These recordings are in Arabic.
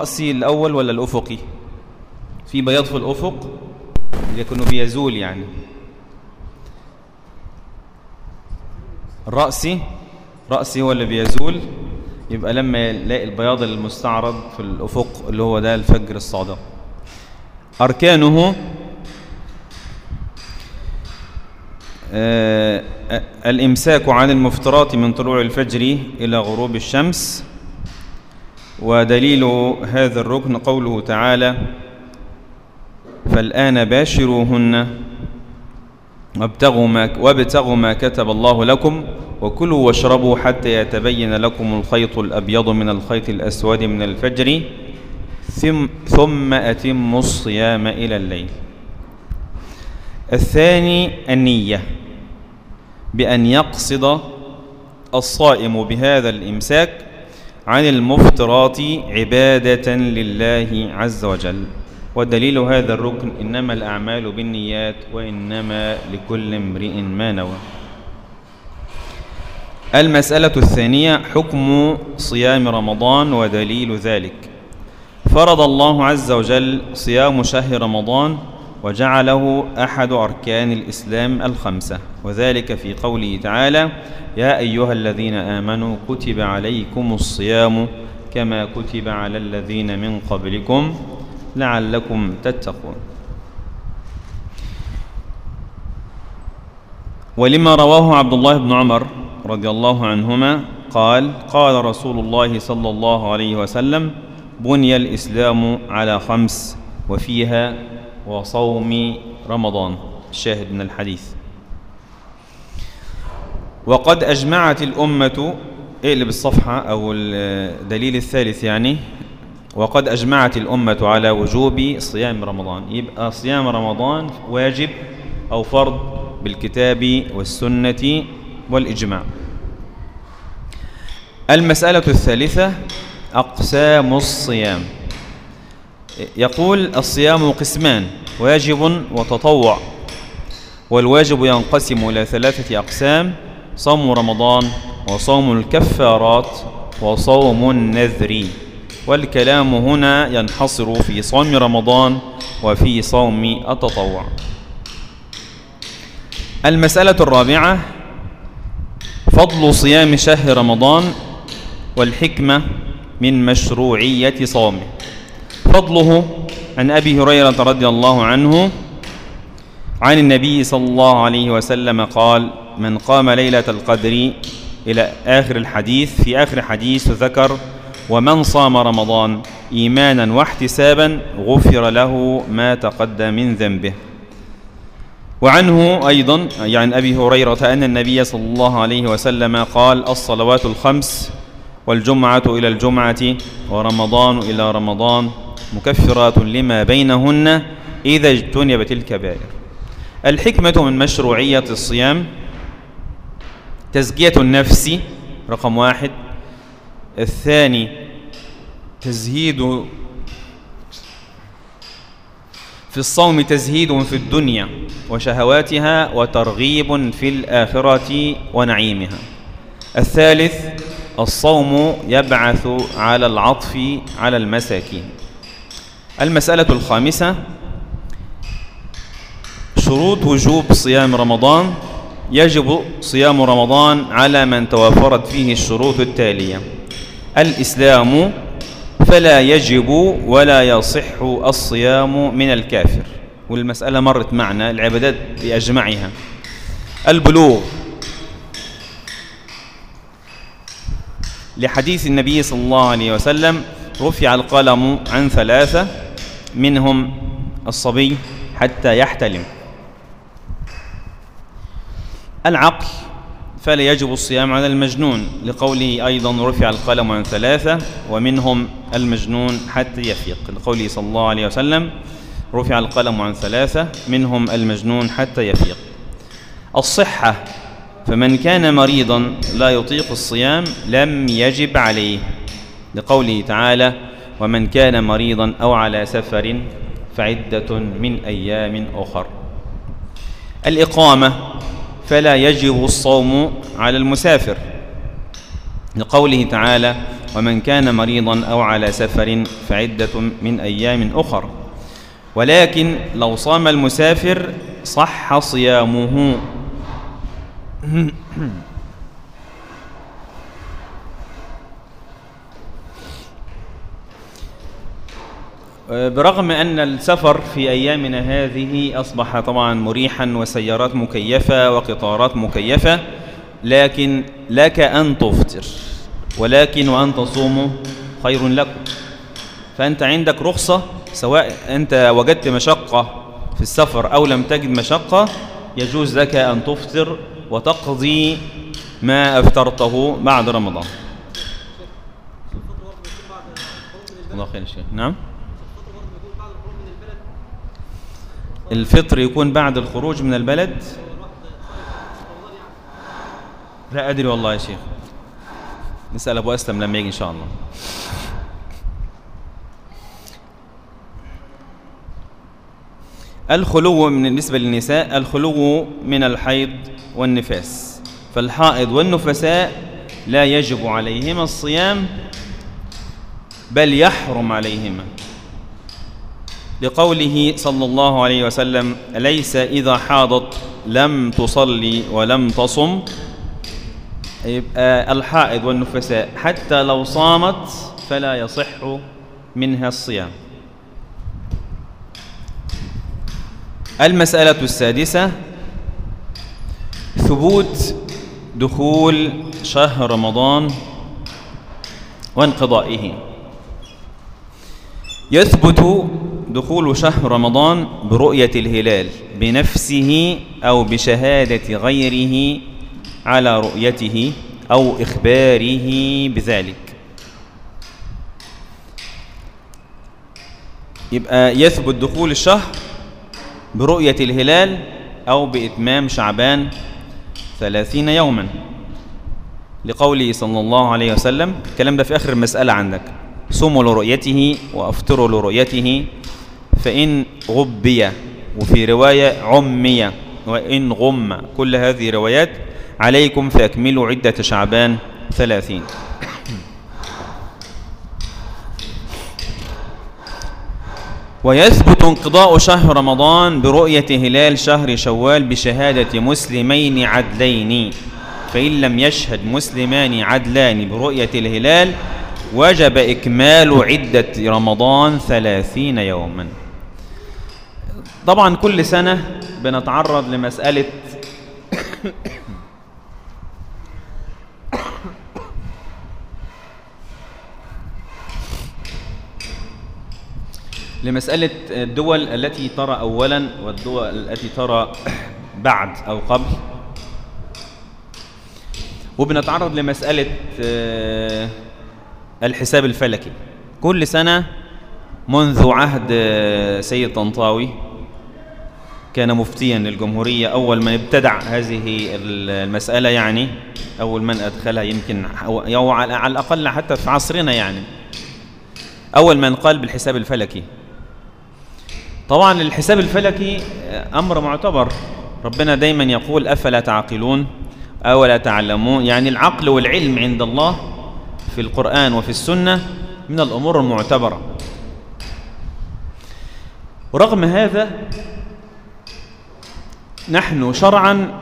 الرأسي الأول ولا الأفقي؟ في بياض في الأفق يكون بيزول يعني. الرأسي رأسي هو اللي بيزول. يبقى لما يلاقي البياض المستعرض في الأفق اللي هو ده الفجر الصادق. أركانه آه الإمساك عن المفترات من طلوع الفجر إلى غروب الشمس. ودليل هذا الركن قوله تعالى فالآن باشروهن وابتغوا ما, وابتغوا ما كتب الله لكم وكلوا واشربوا حتى يتبين لكم الخيط الأبيض من الخيط الأسود من الفجر ثم, ثم أتموا الصيام إلى الليل. الثاني النية بأن يقصد الصائم بهذا الإمساك عن المفترات عبادة لله عز وجل. ودليل هذا الركن إنما الأعمال بالنيات وإنما لكل امرئ ما نوى. المسألة الثانية حكم صيام رمضان ودليل ذلك. فرض الله عز وجل صيام شهر رمضان وجعله أحد أركان الإسلام الخمسة. وذلك في قوله تعالى يا أيها الذين آمنوا كتب عليكم الصيام كما كتب على الذين من قبلكم لعلكم تتقون. ولما رواه عبد الله بن عمر رضي الله عنهما قال قال رسول الله صلى الله عليه وسلم بني الإسلام على خمس وفيها وصوم رمضان. الشاهد من الحديث. وقد أجمعت الأمة اقلب الصفحة أو الدليل الثالث يعني وقد أجمعت الأمة على وجوب صيام رمضان. يبقى صيام رمضان واجب أو فرض بالكتاب والسنة والإجماع. المسألة الثالثة أقسام الصيام. يقول الصيام قسمان واجب وتطوع والواجب ينقسم إلى ثلاثة أقسام صوم رمضان وصوم الكفارات وصوم النذر. والكلام هنا ينحصر في صوم رمضان وفي صوم التطوع. المسألة الرابعة فضل صيام شهر رمضان والحكمة من مشروعية صومه. فضله عن أبي هريرة رضي الله عنه عن النبي صلى الله عليه وسلم قال من قام ليلة القدر إلى آخر الحديث في آخر حديث ذكر ومن صام رمضان إيمانا واحتسابا غفر له ما تقدم من ذنبه وعنه أيضا يعني أبي هريرة أن النبي صلى الله عليه وسلم قال الصلوات الخمس والجمعة إلى الجمعة ورمضان إلى رمضان مكفرات لما بينهن إذا اجتنبت الكبائر. الحكمة من مشروعية الصيام تزكية النفس رقم واحد. الثاني تزهيد في الصوم تزهيد في الدنيا وشهواتها وترغيب في الآخرة ونعيمها. الثالث الصوم يبعث على العطف على المساكين. المسألة الخامسة. شروط وجوب صيام رمضان. يجب صيام رمضان على من توفرت فيه الشروط التالية. الإسلام فلا يجب ولا يصح الصيام من الكافر. والمسألة مرت معنا العبادات بأجمعها. البلوغ. لحديث النبي صلى الله عليه وسلم رفع القلم عن ثلاثة. منهم الصبي حتى يحتلم. العقل فلا يجب الصيام على المجنون. لقوله أيضا رفع القلم عن ثلاثة ومنهم المجنون حتى يفيق. لقوله صلى الله عليه وسلم رفع القلم عن ثلاثة منهم المجنون حتى يفيق. الصحة فمن كان مريضا لا يطيق الصيام لم يجب عليه. لقوله تعالى ومن كان مريضا أو على سفر فعدة من أيام أخر. الإقامة فلا يجب الصوم على المسافر. لقوله تعالى ومن كان مريضا أو على سفر فعدة من أيام أخر ولكن لو صام المسافر صح صيامه. برغم أن السفر في أيامنا هذه أصبح طبعا مريحا وسيارات مكيفة وقطارات مكيفة لكن لك أن تفطر ولكن وأن تصوموا خير لكم. فأنت عندك رخصة سواء أنت وجدت مشقة في السفر أو لم تجد مشقة يجوز لك أن تفطر وتقضي ما أفطرته بعد رمضان. الله خير شيخ. نعم؟ الفطر يكون بعد الخروج من البلد؟ لا أدري والله يا شيخ. نسأل أبو أسلم لما يجي إن شاء الله. الخلو من بالنسبة للنساء الخلو من الحيض والنفاس. فالحائض والنفساء لا يجب عليهما الصيام بل يحرم عليهما. لقوله صلى الله عليه وسلم ليس إذا حاضت لم تصلي ولم تصم؟ الحائض والنفساء حتى لو صامت فلا يصح منها الصيام. المسألة السادسة ثبوت دخول شهر رمضان وانقضائه. يثبت دخول شهر رمضان برؤية الهلال بنفسه أو بشهادة غيره على رؤيته أو إخباره بذلك. يبقى يثبت دخول الشهر برؤية الهلال أو بإتمام شعبان ثلاثين يوما. لقوله صلى الله عليه وسلم الكلام ده في آخر المسألة عندك. صوموا لرؤيته وأفطروا لرؤيته فإن غبي وفي رواية عمي وإن غم كل هذه روايات عليكم فأكملوا عدة شعبان ثلاثين. ويثبت انقضاء شهر رمضان برؤية هلال شهر شوال بشهادة مسلمين عدلين. فإن لم يشهد مسلمان عدلان برؤية الهلال وجب إكمال عدة رمضان ثلاثين يوما. طبعا كل سنة بنتعرض لمسألة لمسألة الدول التي ترى أولا والدول التي ترى بعد أو قبل. وبنتعرض لمسألة الحساب الفلكي. كل سنة منذ عهد سيد طنطاوي كان مفتيا للجمهورية أول من ابتدع هذه المسألة يعني أول من أدخلها يمكن أو على الأقل حتى في عصرنا يعني. أول من قال بالحساب الفلكي. طبعا الحساب الفلكي أمر معتبر. ربنا دايما يقول أفلا تعقلون؟ أولا تعلمون؟ يعني العقل والعلم عند الله في القرآن وفي السنة من الأمور المعتبرة. ورغم هذا نحن شرعا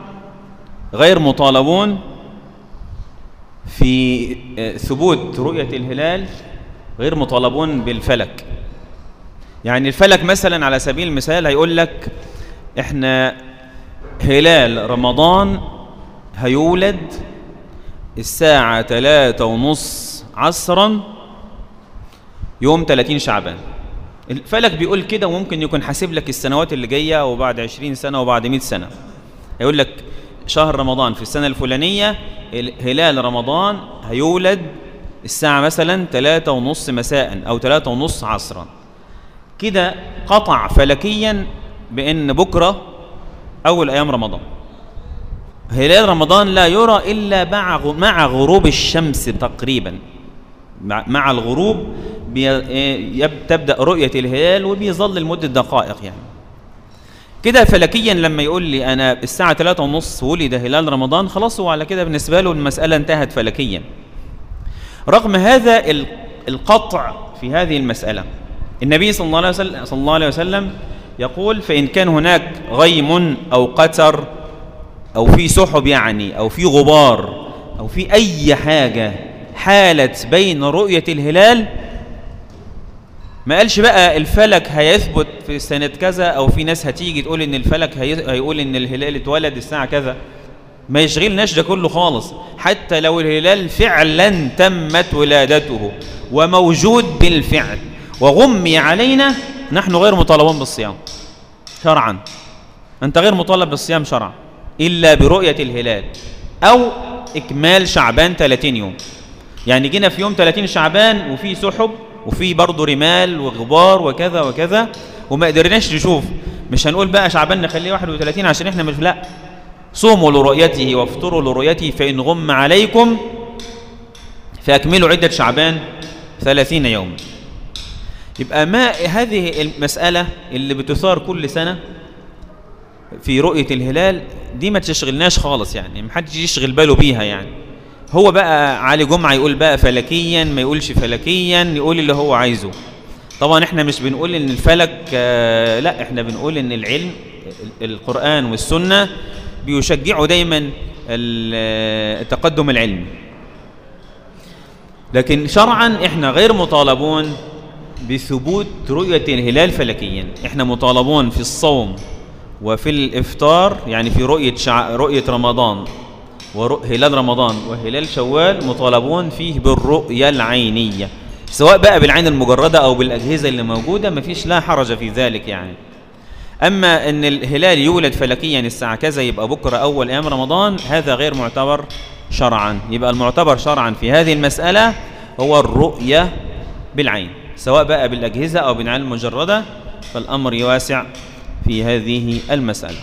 غير مطالبون في ثبوت رؤية الهلال غير مطالبون بالفلك. يعني الفلك مثلا على سبيل المثال هيقول لك إحنا هلال رمضان هيولد الساعة ثلاثة ونص عصرا يوم 30 شعبان. الفلك بيقول كده وممكن يكون حاسب لك السنوات اللي جاية وبعد 20 سنة وبعد 100 سنة. هيقول لك شهر رمضان في السنة الفلانية هلال رمضان هيولد الساعة مثلا ثلاثة ونص مساء أو ثلاثة ونص عصرا. كده قطع فلكيا بأن بكرة أول أيام رمضان. هلال رمضان لا يرى إلا مع غروب الشمس تقريبا مع الغروب تبدأ رؤية الهلال وبيظل لمدة دقائق يعني. كده فلكيا لما يقول لي أنا الساعة ثلاثة ونص ولد هلال رمضان خلاص هو على كده بالنسبة له المسألة انتهت فلكيا. رغم هذا القطع في هذه المسألة النبي صلى الله عليه وسلم, صلى الله عليه وسلم يقول فإن كان هناك غيم أو قتر أو في سحب يعني أو في غبار أو في أي حاجة حالت بين رؤية الهلال ما قالش بقى الفلك هيثبت في سنة كذا أو في ناس هتيجي تقول إن الفلك هيقول إن الهلال اتولد الساعة كذا. ما يشغلناش ده كله خالص. حتى لو الهلال فعلا تمت ولادته وموجود بالفعل وغمي علينا نحن غير مطالبون بالصيام. شرعا. أنت غير مطالب بالصيام شرعا. إلا برؤية الهلال أو إكمال شعبان 30 يوم. يعني جينا في يوم 30 شعبان وفي سحب وفي برضه رمال وغبار وكذا وكذا وما قدرناش نشوف. مش هنقول بقى شعبان نخليه 31 عشان إحنا مش لا. صوموا لرؤيته وافطروا لرؤيته فإن غم عليكم فأكملوا عدة شعبان 30 يوم. يبقى ما هذه المسألة اللي بتثار كل سنة في رؤية الهلال دي ما تشغلناش خالص يعني ما حدش يشغل باله بيها يعني. هو بقى علي جمعة يقول بقى فلكيا ما يقولش فلكيا يقول اللي هو عايزه. طبعا إحنا مش بنقول إن الفلك آه لا إحنا بنقول إن العلم القرآن والسنة بيشجعوا دايما التقدم العلمي لكن شرعا إحنا غير مطالبون بثبوت رؤية الهلال فلكيا. إحنا مطالبون في الصوم وفي الإفطار يعني في رؤية. رؤية رمضان. وهلال رمضان وهلال شوال مطالبون فيه بالرؤية العينية. سواء بقى بالعين المجردة أو بالأجهزة اللي موجودة مفيش لا حرج في ذلك يعني. أما أن الهلال يولد فلكيا الساعة كذا يبقى بكرة أول أيام رمضان هذا غير معتبر شرعا. يبقى المعتبر شرعا في هذه المسألة هو الرؤية بالعين. سواء بقى بالأجهزة أو بالعين المجردة فالأمر يواسع في هذه المسألة.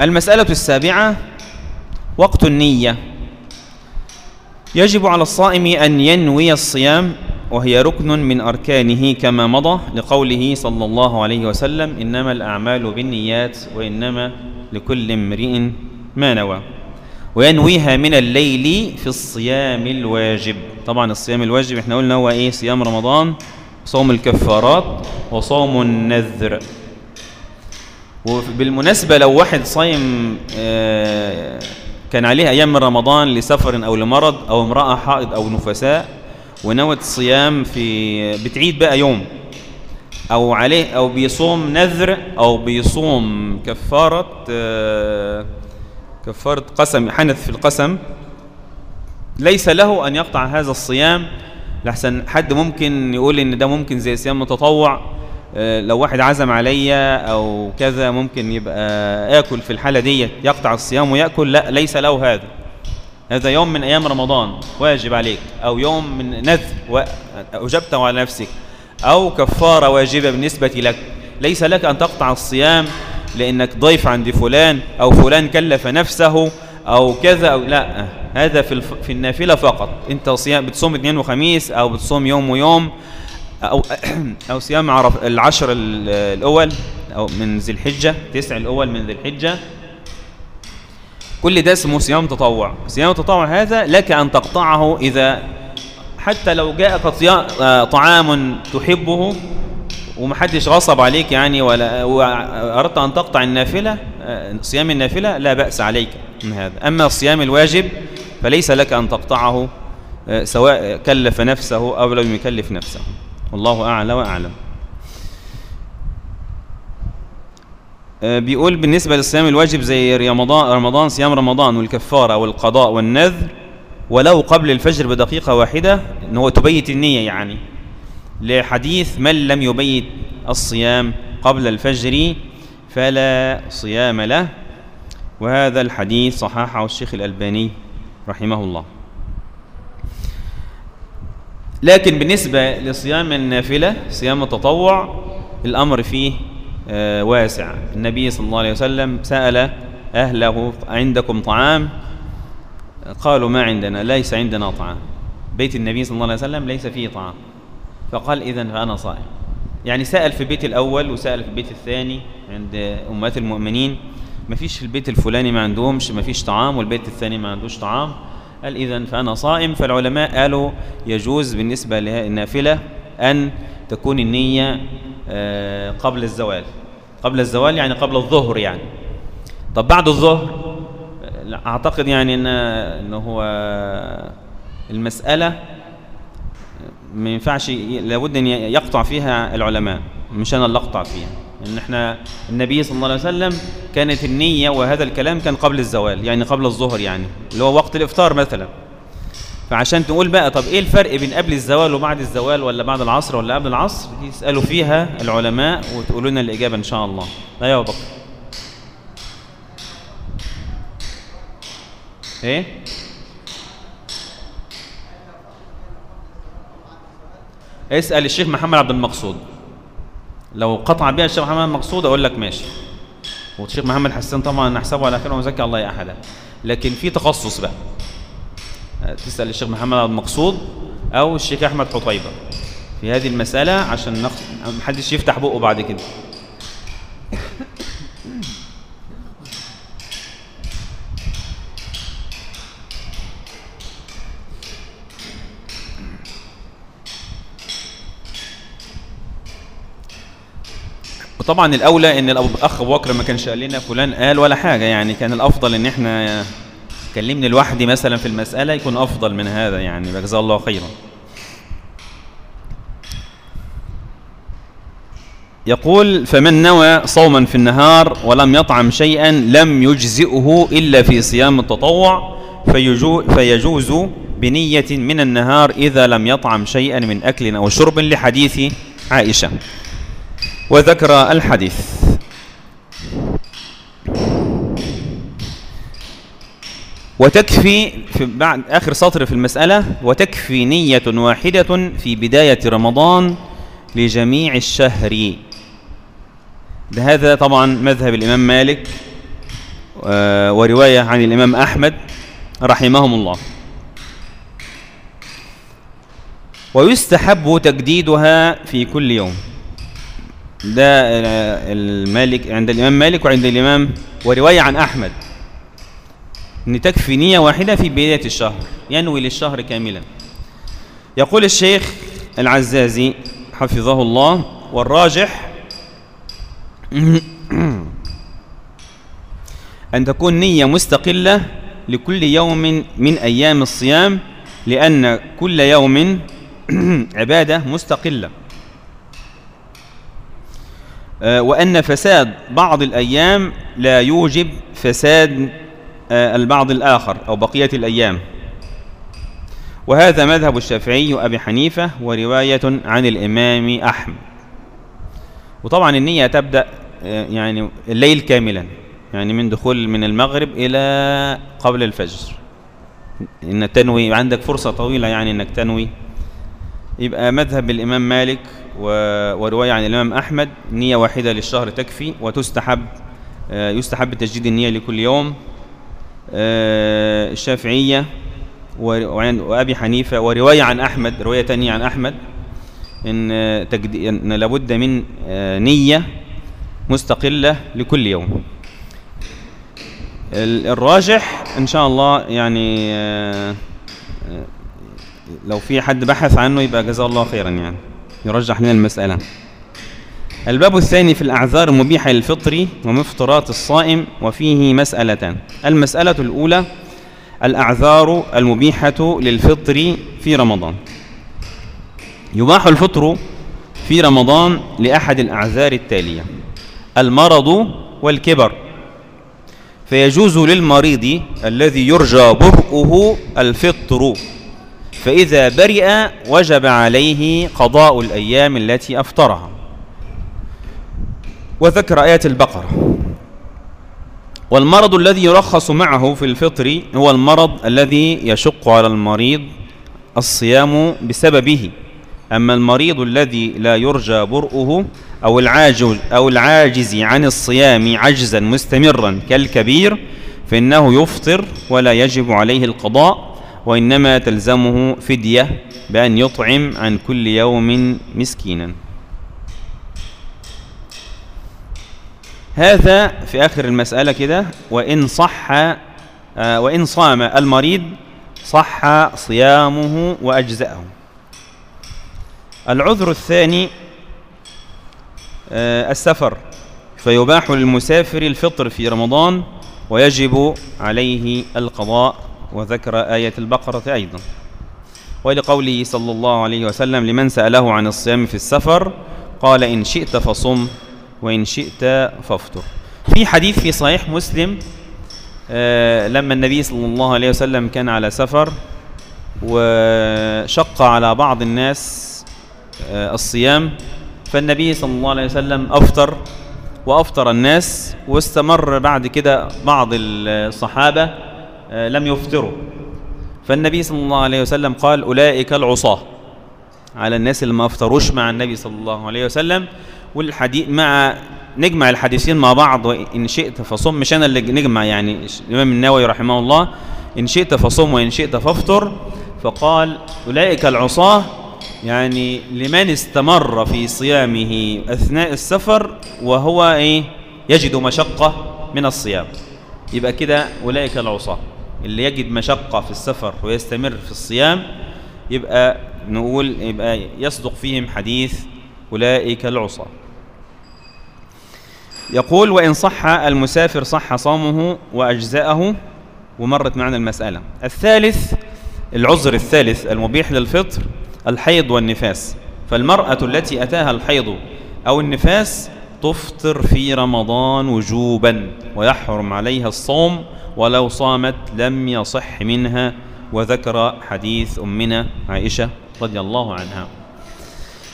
المسألة السابعة وقت النية. يجب على الصائم أن ينوي الصيام وهي ركن من أركانه كما مضى لقوله صلى الله عليه وسلم إنما الأعمال بالنيات وإنما لكل امرئ ما نوى. وينويها من الليل في الصيام الواجب. طبعا الصيام الواجب إحنا قلنا هو إيه؟ صيام رمضان صوم الكفارات وصوم النذر. وبالمناسبة لو واحد صايم آه، كان عليه أيام من رمضان لسفر أو لمرض أو امرأة حائض أو نفساء ونوت الصيام في بتعيد بقى يوم أو عليه أو بيصوم نذر أو بيصوم كفارة آه، كفارة قسم حنث في القسم ليس له أن يقطع هذا الصيام. لحسن حد ممكن يقول إن ده ممكن زي صيام متطوع لو واحد عزم عليا أو كذا ممكن يبقى آكل في الحالة دي يقطع الصيام ويأكل. لا ليس له هذا. هذا يوم من أيام رمضان واجب عليك أو يوم من نذر أوجبته على نفسك أو كفارة واجبة بالنسبة لك. ليس لك أن تقطع الصيام لأنك ضيف عند فلان أو فلان كلف نفسه أو كذا أو لا. هذا في. في النافلة فقط. أنت صيام بتصوم اثنين وخميس أو بتصوم يوم ويوم. أو, أو صيام عرف العشر الأول أو من ذي الحجة تسع الأول من ذي الحجة. كل ده اسمه صيام تطوع. صيام التطوع هذا لك أن تقطعه إذا حتى لو جاءك طعام تحبه ومحدش غصب عليك يعني ولا وأردت أن تقطع النافلة صيام النافلة لا بأس عليك من هذا. أما الصيام الواجب فليس لك أن تقطعه سواء كلف نفسه أو لم يكلف نفسه. والله أعلى وأعلم. بيقول بالنسبة للصيام الواجب زي رمضان, رمضان صيام رمضان والكفارة والقضاء والنذر ولو قبل الفجر بدقيقة واحدة إن هو تبيت النية يعني لحديث من لم يبيت الصيام قبل الفجر فلا صيام له. وهذا الحديث صححه الشيخ الألباني رحمه الله. لكن بالنسبة لصيام النافلة صيام التطوع الأمر فيه آه، واسع. النبي صلى الله عليه وسلم سأل أهله عندكم طعام؟ قالوا ما عندنا ليس عندنا طعام. بيت النبي صلى الله عليه وسلم ليس فيه طعام. فقال إذن فأنا صائم. يعني سأل في البيت الأول وسأل في البيت الثاني عند أمهات المؤمنين ما فيش في البيت الفلاني ما عندهمش ما فيش طعام والبيت الثاني ما عندوش طعام؟ قال إذا فأنا صائم. فالعلماء قالوا يجوز بالنسبة للنافلة أن تكون النية آه، قبل الزوال. قبل الزوال يعني قبل الظهر يعني. طب بعد الظهر أعتقد يعني إن إنه هو المسألة ما ينفعش لابد أن يقطع فيها العلماء. مش أنا اللي أقطع فيها. إن إحنا النبي صلى الله عليه وسلم كانت النية وهذا الكلام كان قبل الزوال يعني قبل الظهر يعني اللي هو وقت الإفطار مثلا. فعشان تقول بقى طب إيه الفرق بين قبل الزوال وبعد الزوال ولا بعد العصر ولا قبل العصر؟ دي تسالوا فيها العلماء وتقولوا لنا الإجابة إن شاء الله. لا يا بكر إيه؟ اسأل الشيخ محمد عبد المقصود. لو قطع بها الشيخ محمد المقصود أقول لك ماشي. والشيخ محمد حسان طبعا نحسبه على خير ومزكي الله احدا لكن في تخصص بقى. تسأل الشيخ محمد المقصود أو الشيخ أحمد حطيبة في هذه المسألة عشان نخ... محدش يفتح بقه بعد كده. وطبعا الأولى إن الأخ ابو بكر ما كانش قال لنا فلان قال ولا حاجة يعني كان الأفضل إن إحنا كلمني لوحدي مثلا في المسألة يكون أفضل من هذا يعني جزاه الله خيرا. يقول فمن نوى صوما في النهار ولم يطعم شيئا لم يجزئه إلا في صيام التطوع فيجوز بنية من النهار إذا لم يطعم شيئا من أكل أو شرب لحديث عائشة. وذكر الحديث. وتكفي في بعد آخر سطر في المسألة وتكفي نية واحدة في بداية رمضان لجميع الشهر. هذا طبعا مذهب الإمام مالك آه، ورواية عن الإمام أحمد رحمهم الله. ويستحب تجديدها في كل يوم. ده المالك عند الإمام مالك وعند الإمام ورواية عن أحمد. أن تكفي نية واحدة في بداية الشهر ينوي للشهر كاملا. يقول الشيخ العزازي حفظه الله والراجح أن تكون نية مستقلة لكل يوم من أيام الصيام لأن كل يوم عبادة مستقلة. وأن فساد بعض الأيام لا يوجب فساد آه، البعض الآخر أو بقية الأيام. وهذا مذهب الشافعي وأبي حنيفة ورواية عن الإمام أحمد. وطبعا النية تبدأ آه، يعني الليل كاملا يعني من دخول من المغرب إلى قبل الفجر. إن تنوي عندك فرصة طويلة يعني إنك تنوي. يبقى مذهب الإمام مالك ورواية عن الإمام أحمد نية واحدة للشهر تكفي وتستحب آه، يستحب تجديد النية لكل يوم. آه، الشافعية وأبي حنيفة ورواية عن أحمد رواية تانية عن أحمد إن, تجدي إن لابد من آه، نية مستقلة لكل يوم. الراجح إن شاء الله يعني لو في حد بحث عنه يبقى جزاه الله خيرا يعني. يرجح لنا المسألة. الباب الثاني في الأعذار المبيحة للفطر ومفطرات الصائم وفيه مسألتان المسألة الأولى الأعذار المبيحة للفطر في رمضان. يباح الفطر في رمضان لأحد الأعذار التالية المرض والكبر. فيجوز للمريض الذي يرجى برؤه الفطر. فإذا برئ وجب عليه قضاء الأيام التي أفطرها. وذكر آية البقرة. والمرض الذي يرخص معه في الفطر هو المرض الذي يشق على المريض الصيام بسببه. أما المريض الذي لا يرجى برؤه أو العاجز, أو العاجز عن الصيام عجزا مستمرا كالكبير فإنه يفطر ولا يجب عليه القضاء وإنما تلزمه فدية بأن يطعم عن كل يوم مسكينا. هذا في آخر المسألة كده. وإن صح آه، وإن صام المريض صح صيامه وأجزأه. العذر الثاني آه، السفر. فيباح للمسافر الفطر في رمضان ويجب عليه القضاء. وذكر آية البقرة أيضا. ولقوله صلى الله عليه وسلم لمن سأله عن الصيام في السفر قال إن شئت فصم وإن شئت فافطر. في حديث في صحيح مسلم آه لما النبي صلى الله عليه وسلم كان على سفر وشق على بعض الناس آه الصيام فالنبي صلى الله عليه وسلم أفطر وأفطر الناس واستمر بعد كده بعض الصحابة لم يفطروا. فالنبي صلى الله عليه وسلم قال أولئك العصاة. على الناس اللي ما افطروش مع النبي صلى الله عليه وسلم والحديث مع نجمع الحديثين مع بعض وإن شئت فصم. مش أنا اللي نجمع يعني الإمام النووي رحمه الله إن شئت فصم وإن شئت فافطر. فقال أولئك العصاة يعني لمن استمر في صيامه أثناء السفر وهو إيه؟ يجد مشقة من الصيام. يبقى كده أولئك العصاة. اللي يجد مشقة في السفر ويستمر في الصيام يبقى نقول يبقى يصدق فيهم حديث أولئك العصاة. يقول وإن صح المسافر صح صومه وأجزاءه ومرت معنا المسألة. الثالث العذر الثالث المبيح للفطر الحيض والنفاس. فالمرأة التي أتاها الحيض أو النفاس تفطر في رمضان وجوبا ويحرم عليها الصوم ولو صامت لم يصح منها. وذكر حديث أمنا عائشة رضي الله عنها.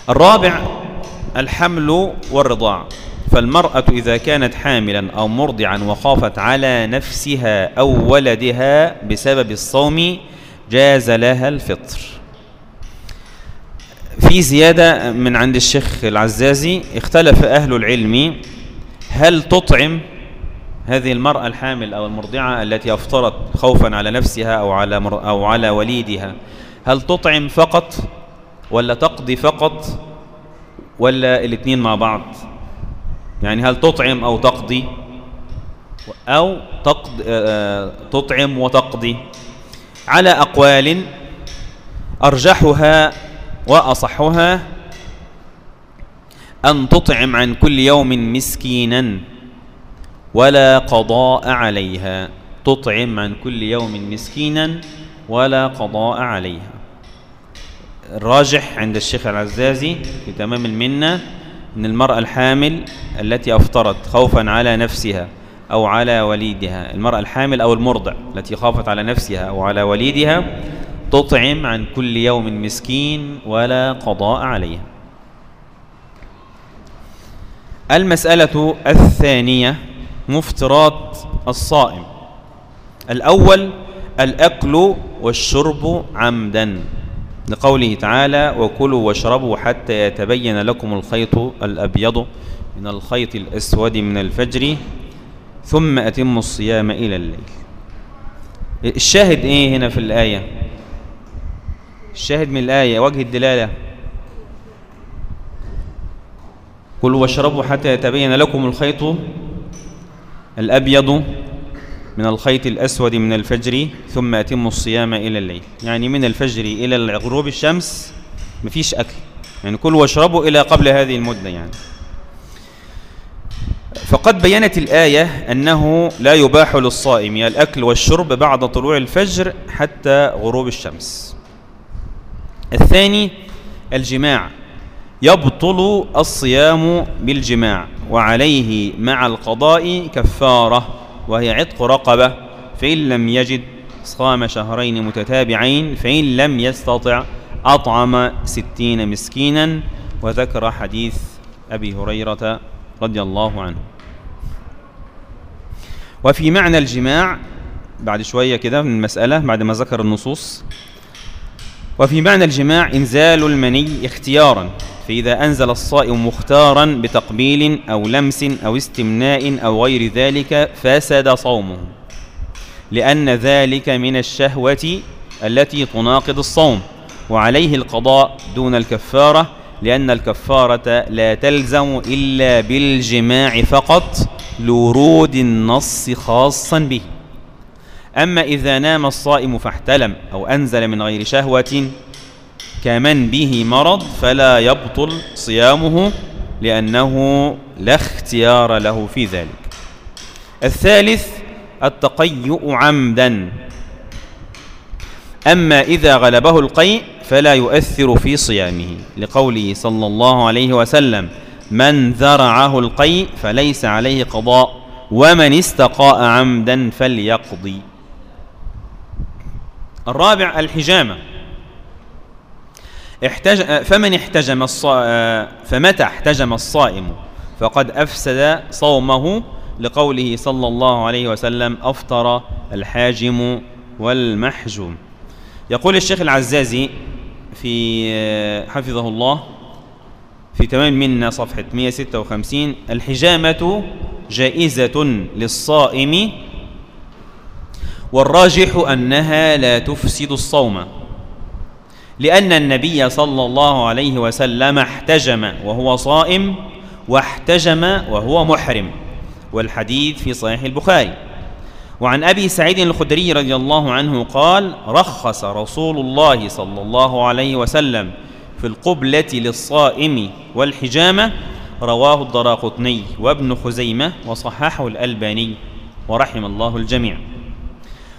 الرابع الحمل والرضاع. فالمرأة إذا كانت حاملا أو مرضعا وخافت على نفسها أو ولدها بسبب الصوم جاز لها الفطر. في زيادة من عند الشيخ العزازي اختلف أهل العلم هل تطعم هذه المرأة الحامل أو المرضعة التي أفطرت خوفا على نفسها أو على, أو على وليدها هل تطعم فقط ولا تقضي فقط ولا الاثنين مع بعض؟ يعني هل تطعم أو تقضي؟ أو تقضي تطعم وتقضي؟ على أقوال أرجحها وأصحها أن تطعم عن كل يوم مسكينا. ولا قضاء عليها. تطعم عن كل يوم مسكينا ولا قضاء عليها. الراجح عند الشيخ العزازي في تمام المنة أن المرأة الحامل التي أفطرت خوفا على نفسها أو على وليدها المرأة الحامل أو المرضع التي خافت على نفسها أو على وليدها تطعم عن كل يوم مسكين ولا قضاء عليها. المسألة الثانية مفترات الصائم. الأول الأكل والشرب عمدا. لقوله تعالى وكلوا واشربوا حتى يتبين لكم الخيط الأبيض من الخيط الأسود من الفجر ثم أتموا الصيام إلى الليل. الشاهد إيه هنا في الآية؟ الشاهد من الآية وجه الدلالة. كلوا واشربوا حتى يتبين لكم الخيط الأبيض من الخيط الأسود من الفجر ثم أتموا الصيام إلى الليل. يعني من الفجر إلى غروب الشمس مفيش أكل. يعني كلوا واشربوا إلى قبل هذه المدة يعني. فقد بينت الآية أنه لا يباح للصائم الأكل والشرب بعد طلوع الفجر حتى غروب الشمس. الثاني الجماع. يبطل الصيام بالجماع وعليه مع القضاء كفارة وهي عتق رقبة فإن لم يجد صام شهرين متتابعين فإن لم يستطع أطعم ستين مسكينا وذكر حديث أبي هريرة رضي الله عنه. وفي معنى الجماع بعد شوية كده من المسألة بعد ما ذكر النصوص وفي معنى الجماع إنزال المني اختيارا. فإذا أنزل الصائم مختارا بتقبيل أو لمس أو استمناء أو غير ذلك فسد صومه لأن ذلك من الشهوة التي تناقض الصوم وعليه القضاء دون الكفارة لأن الكفارة لا تلزم إلا بالجماع فقط لورود النص خاصا به. أما إذا نام الصائم فاحتلم أو أنزل من غير شهوة كمن به مرض فلا يبطل صيامه لأنه لا اختيار له في ذلك. الثالث التقيؤ عمدا. أما إذا غلبه القيء فلا يؤثر في صيامه. لقوله صلى الله عليه وسلم من ذرعه القيء فليس عليه قضاء ومن استقاء عمدا فليقضي. الرابع الحجامة. احتج... فمن احتجم الص... فمتى احتجم الصائم؟ فقد أفسد صومه لقوله صلى الله عليه وسلم أفطر الحاجم والمحجوم. يقول الشيخ العزازي في حفظه الله في تمام منا صفحة 156 الحجامة جائزة للصائم والراجح أنها لا تفسد الصوم. لأن النبي صلى الله عليه وسلم احتجم وهو صائم واحتجم وهو محرم. والحديث في صحيح البخاري. وعن أبي سعيد الخدري رضي الله عنه قال رخص رسول الله صلى الله عليه وسلم في القبلة للصائم والحجامة رواه الدراقطني وابن خزيمة وصححه الألباني ورحم الله الجميع.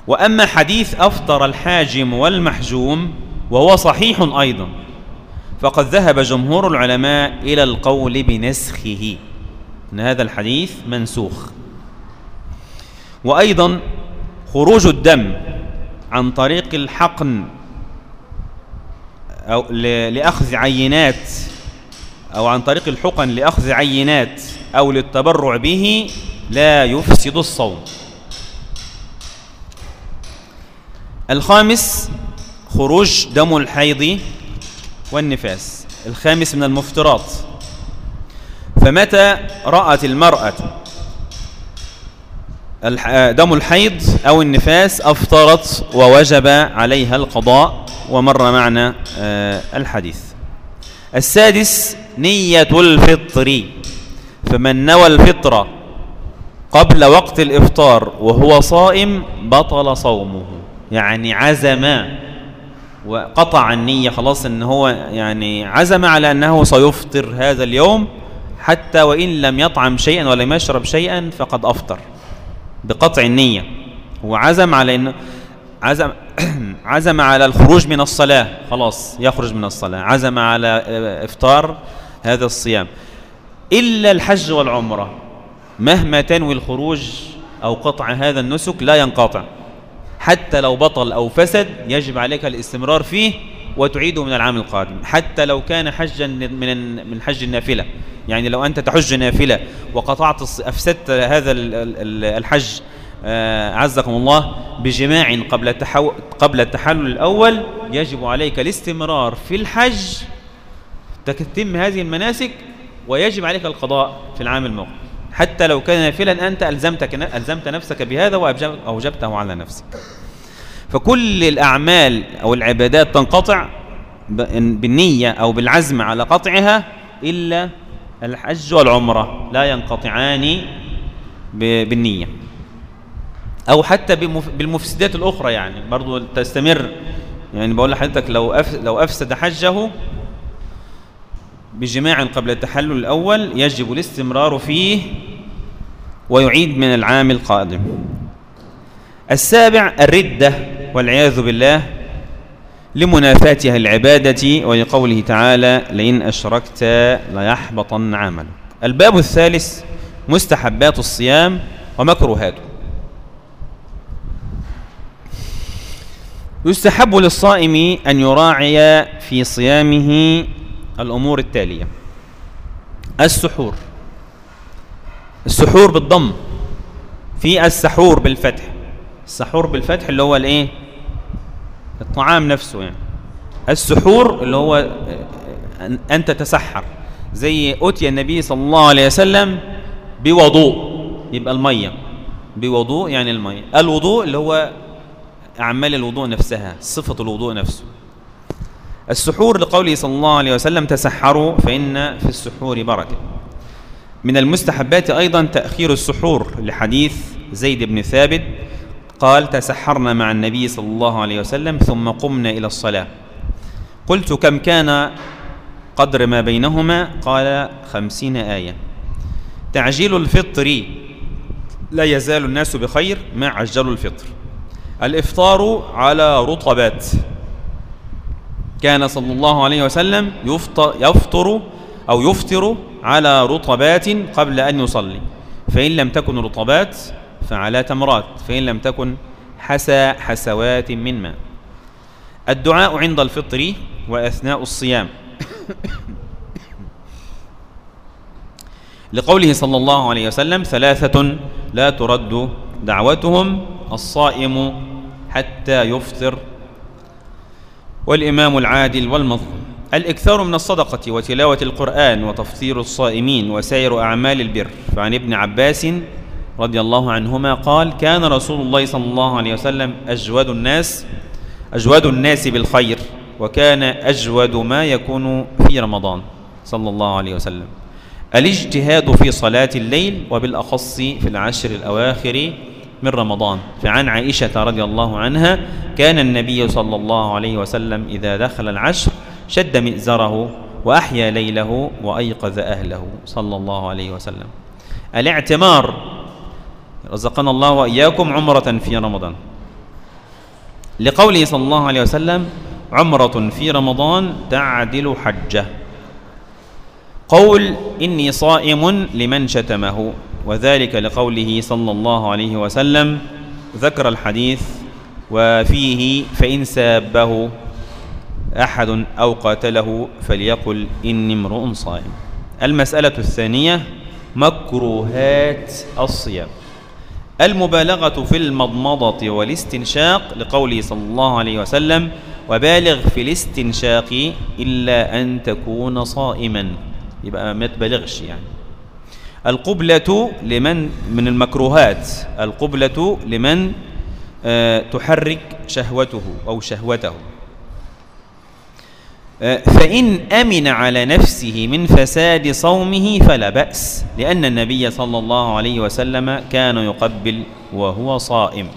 وأما حديث أفطر الحاجم والمحجوم وهو صحيح أيضا. فقد ذهب جمهور العلماء إلى القول بنسخه. أن هذا الحديث منسوخ. وأيضا خروج الدم عن طريق الحقن أو لأخذ عينات أو عن طريق الحقن لأخذ عينات أو للتبرع به لا يفسد الصوم. الخامس خروج دم الحيض والنفاس. الخامس من المفترات. فمتى رأت المرأة دم الحيض أو النفاس؟ أفطرت ووجب عليها القضاء ومر معنا آه، الحديث. السادس نية الفطر. فمن نوى الفطر قبل وقت الإفطار وهو صائم بطل صومه يعني عزم وقطع النية خلاص إن هو يعني عزم على أنه سيفطر هذا اليوم حتى وإن لم يطعم شيئا ولم يشرب شيئا فقد أفطر بقطع النية. هو عزم على انه عزم عزم على الخروج من الصلاة. خلاص يخرج من الصلاة. عزم على إفطار هذا الصيام. إلا الحج والعمرة مهما تنوي الخروج أو قطع هذا النسك لا ينقطع. حتى لو بطل أو فسد يجب عليك الاستمرار فيه وتعيده من العام القادم. حتى لو كان حجا من من حج النافلة. يعني لو أنت تحج نافلة وقطعت أفسدت هذا الحج آه، عزكم الله بجماع قبل قبل التحلل الأول يجب عليك الاستمرار في الحج تتم هذه المناسك ويجب عليك القضاء في العام المقبل. حتى لو كان نافلا أنت ألزمتك ألزمت نفسك بهذا وأوجبته على نفسك. فكل الأعمال أو العبادات تنقطع بالنية أو بالعزم على قطعها إلا الحج والعمرة لا ينقطعان بالنية. أو حتى بالمفسدات الأخرى يعني. برضو تستمر. يعني بقول لحضرتك لو لو أفسد حجه بجماع قبل التحلل الأول يجب الاستمرار فيه ويعيد من العام القادم. السابع الردة والعياذ بالله لمنافاتها العبادة ولقوله تعالى لئن أشركت ليحبطن عملك. الباب الثالث مستحبات الصيام ومكروهاته. يستحب للصائم أن يراعي في صيامه الأمور التالية. السحور. السحور بالضم. في السحور بالفتح. السحور بالفتح اللي هو الإيه؟ الطعام نفسه يعني. السحور اللي هو أن تتسحر زي أتي النبي صلى الله عليه وسلم بوضوء. يبقى المية. بوضوء يعني المية. الوضوء اللي هو أعمال الوضوء نفسها صفة الوضوء نفسه. السحور لقوله صلى الله عليه وسلم تسحروا فإن في السحور بركة. من المستحبات أيضا تأخير السحور لحديث زيد بن ثابت قال تسحرنا مع النبي صلى الله عليه وسلم ثم قمنا إلى الصلاة. قلت كم كان قدر ما بينهما؟ قال خمسين آية. تعجيل الفطر لا يزال الناس بخير ما عجلوا الفطر. الإفطار على رطبات. كان صلى الله عليه وسلم يفطر أو يفطر على رطبات قبل أن يصلي. فإن لم تكن رطبات فعلى تمرات. فإن لم تكن حسى حسوات من ماء. الدعاء عند الفطر وأثناء الصيام. لقوله صلى الله عليه وسلم ثلاثة لا ترد دعوتهم الصائم حتى يفطر والإمام العادل والمظلوم. الإكثار من الصدقة وتلاوة القرآن وتفطير الصائمين وسائر أعمال البر. فعن ابن عباس رضي الله عنهما قال كان رسول الله صلى الله عليه وسلم أجود الناس أجود الناس بالخير وكان أجود ما يكون في رمضان صلى الله عليه وسلم. الاجتهاد في صلاة الليل وبالأخص في العشر الأواخر من رمضان. فعن عائشة رضي الله عنها كان النبي صلى الله عليه وسلم إذا دخل العشر شد مئزره وأحيا ليله وأيقظ أهله صلى الله عليه وسلم. الاعتمار. رزقنا الله وإياكم عمرة في رمضان. لقوله صلى الله عليه وسلم عمرة في رمضان تعدل حجة. قول إني صائم لمن شتمه. وذلك لقوله صلى الله عليه وسلم ذكر الحديث وفيه فإن سابه أحد أو قاتله فليقل إني امرؤ صائم. المسألة الثانية مكروهات الصيام. المبالغة في المضمضة والاستنشاق لقوله صلى الله عليه وسلم وبالغ في الاستنشاق إلا أن تكون صائما. يبقى ما تبالغش يعني. القبلة لمن؟ من المكروهات. القبلة لمن؟ آه، تحرك شهوته أو شهوته. آه، فإن أمن على نفسه من فساد صومه فلا بأس لأن النبي صلى الله عليه وسلم كان يقبل وهو صائم.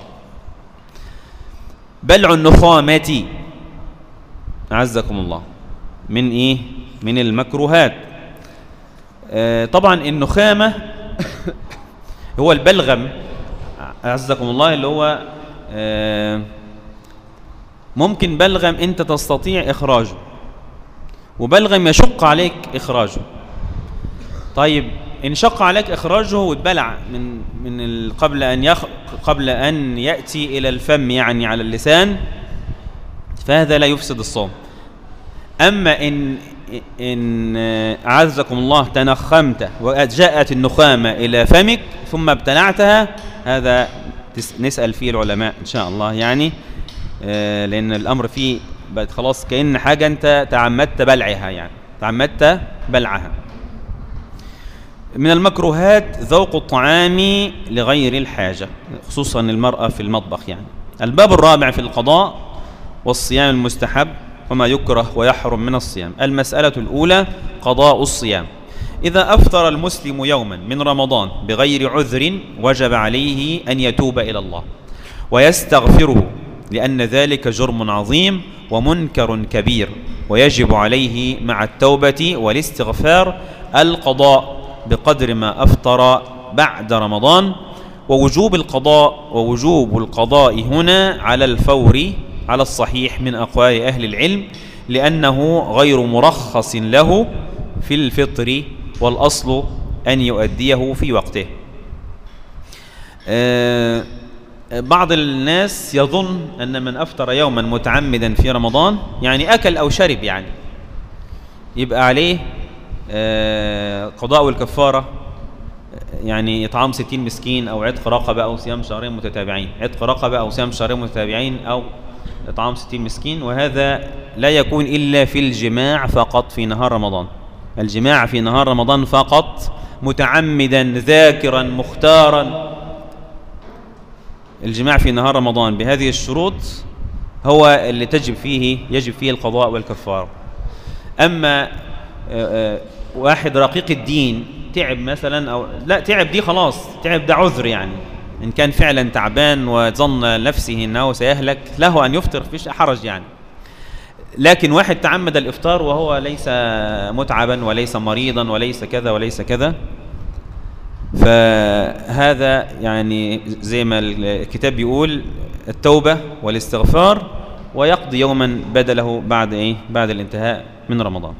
بلع النخامة. أعزكم الله. من إيه؟ من المكروهات. طبعا النخامة هو البلغم أعزكم الله اللي هو آه، ممكن بلغم أنت تستطيع إخراجه وبلغم يشق عليك إخراجه. طيب إن شق عليك إخراجه واتبلع من من قبل أن يخ قبل أن يأتي إلى الفم يعني على اللسان فهذا لا يفسد الصوم. أما إن إن أعزكم الله تنخمت وجاءت النخامة إلى فمك ثم ابتلعتها هذا نسأل فيه العلماء إن شاء الله يعني آه، لأن الأمر فيه بقت خلاص كأن حاجة أنت تعمدت بلعها يعني تعمدت بلعها. من المكروهات ذوق الطعام لغير الحاجة خصوصا المرأة في المطبخ يعني. الباب الرابع في القضاء والصيام المستحب وما يكره ويحرم من الصيام. المسألة الأولى قضاء الصيام. إذا أفطر المسلم يوما من رمضان بغير عذر وجب عليه أن يتوب إلى الله ويستغفره لأن ذلك جرم عظيم ومنكر كبير ويجب عليه مع التوبة والاستغفار القضاء بقدر ما أفطر بعد رمضان. ووجوب القضاء ووجوب القضاء هنا على الفور على الصحيح من أقوال أهل العلم لأنه غير مرخص له في الفطر والأصل أن يؤديه في وقته. آه بعض الناس يظن أن من أفطر يوما متعمدا في رمضان يعني أكل أو شرب يعني. يبقى عليه آه، قضاء الكفارة يعني إطعام ستين مسكين أو عتق رقبة أو صيام شهرين متتابعين. عتق رقبة أو صيام شهرين متتابعين أو إطعام ستين مسكين وهذا لا يكون إلا في الجماع فقط في نهار رمضان. الجماع في نهار رمضان فقط متعمدا ذاكرا مختارا. الجماع في نهار رمضان بهذه الشروط هو اللي تجب فيه يجب فيه القضاء والكفار أما آه، آه، واحد رقيق الدين تعب مثلا أو لا تعب دي خلاص تعب ده عذر يعني. إن كان فعلا تعبان وظن نفسه أنه سيهلك له أن يفطر فيش حرج يعني. لكن واحد تعمد الإفطار وهو ليس متعبا وليس مريضا وليس كذا وليس كذا. فهذا يعني زي ما الكتاب بيقول التوبة والاستغفار ويقضي يوما بدله بعد إيه؟ بعد الانتهاء من رمضان.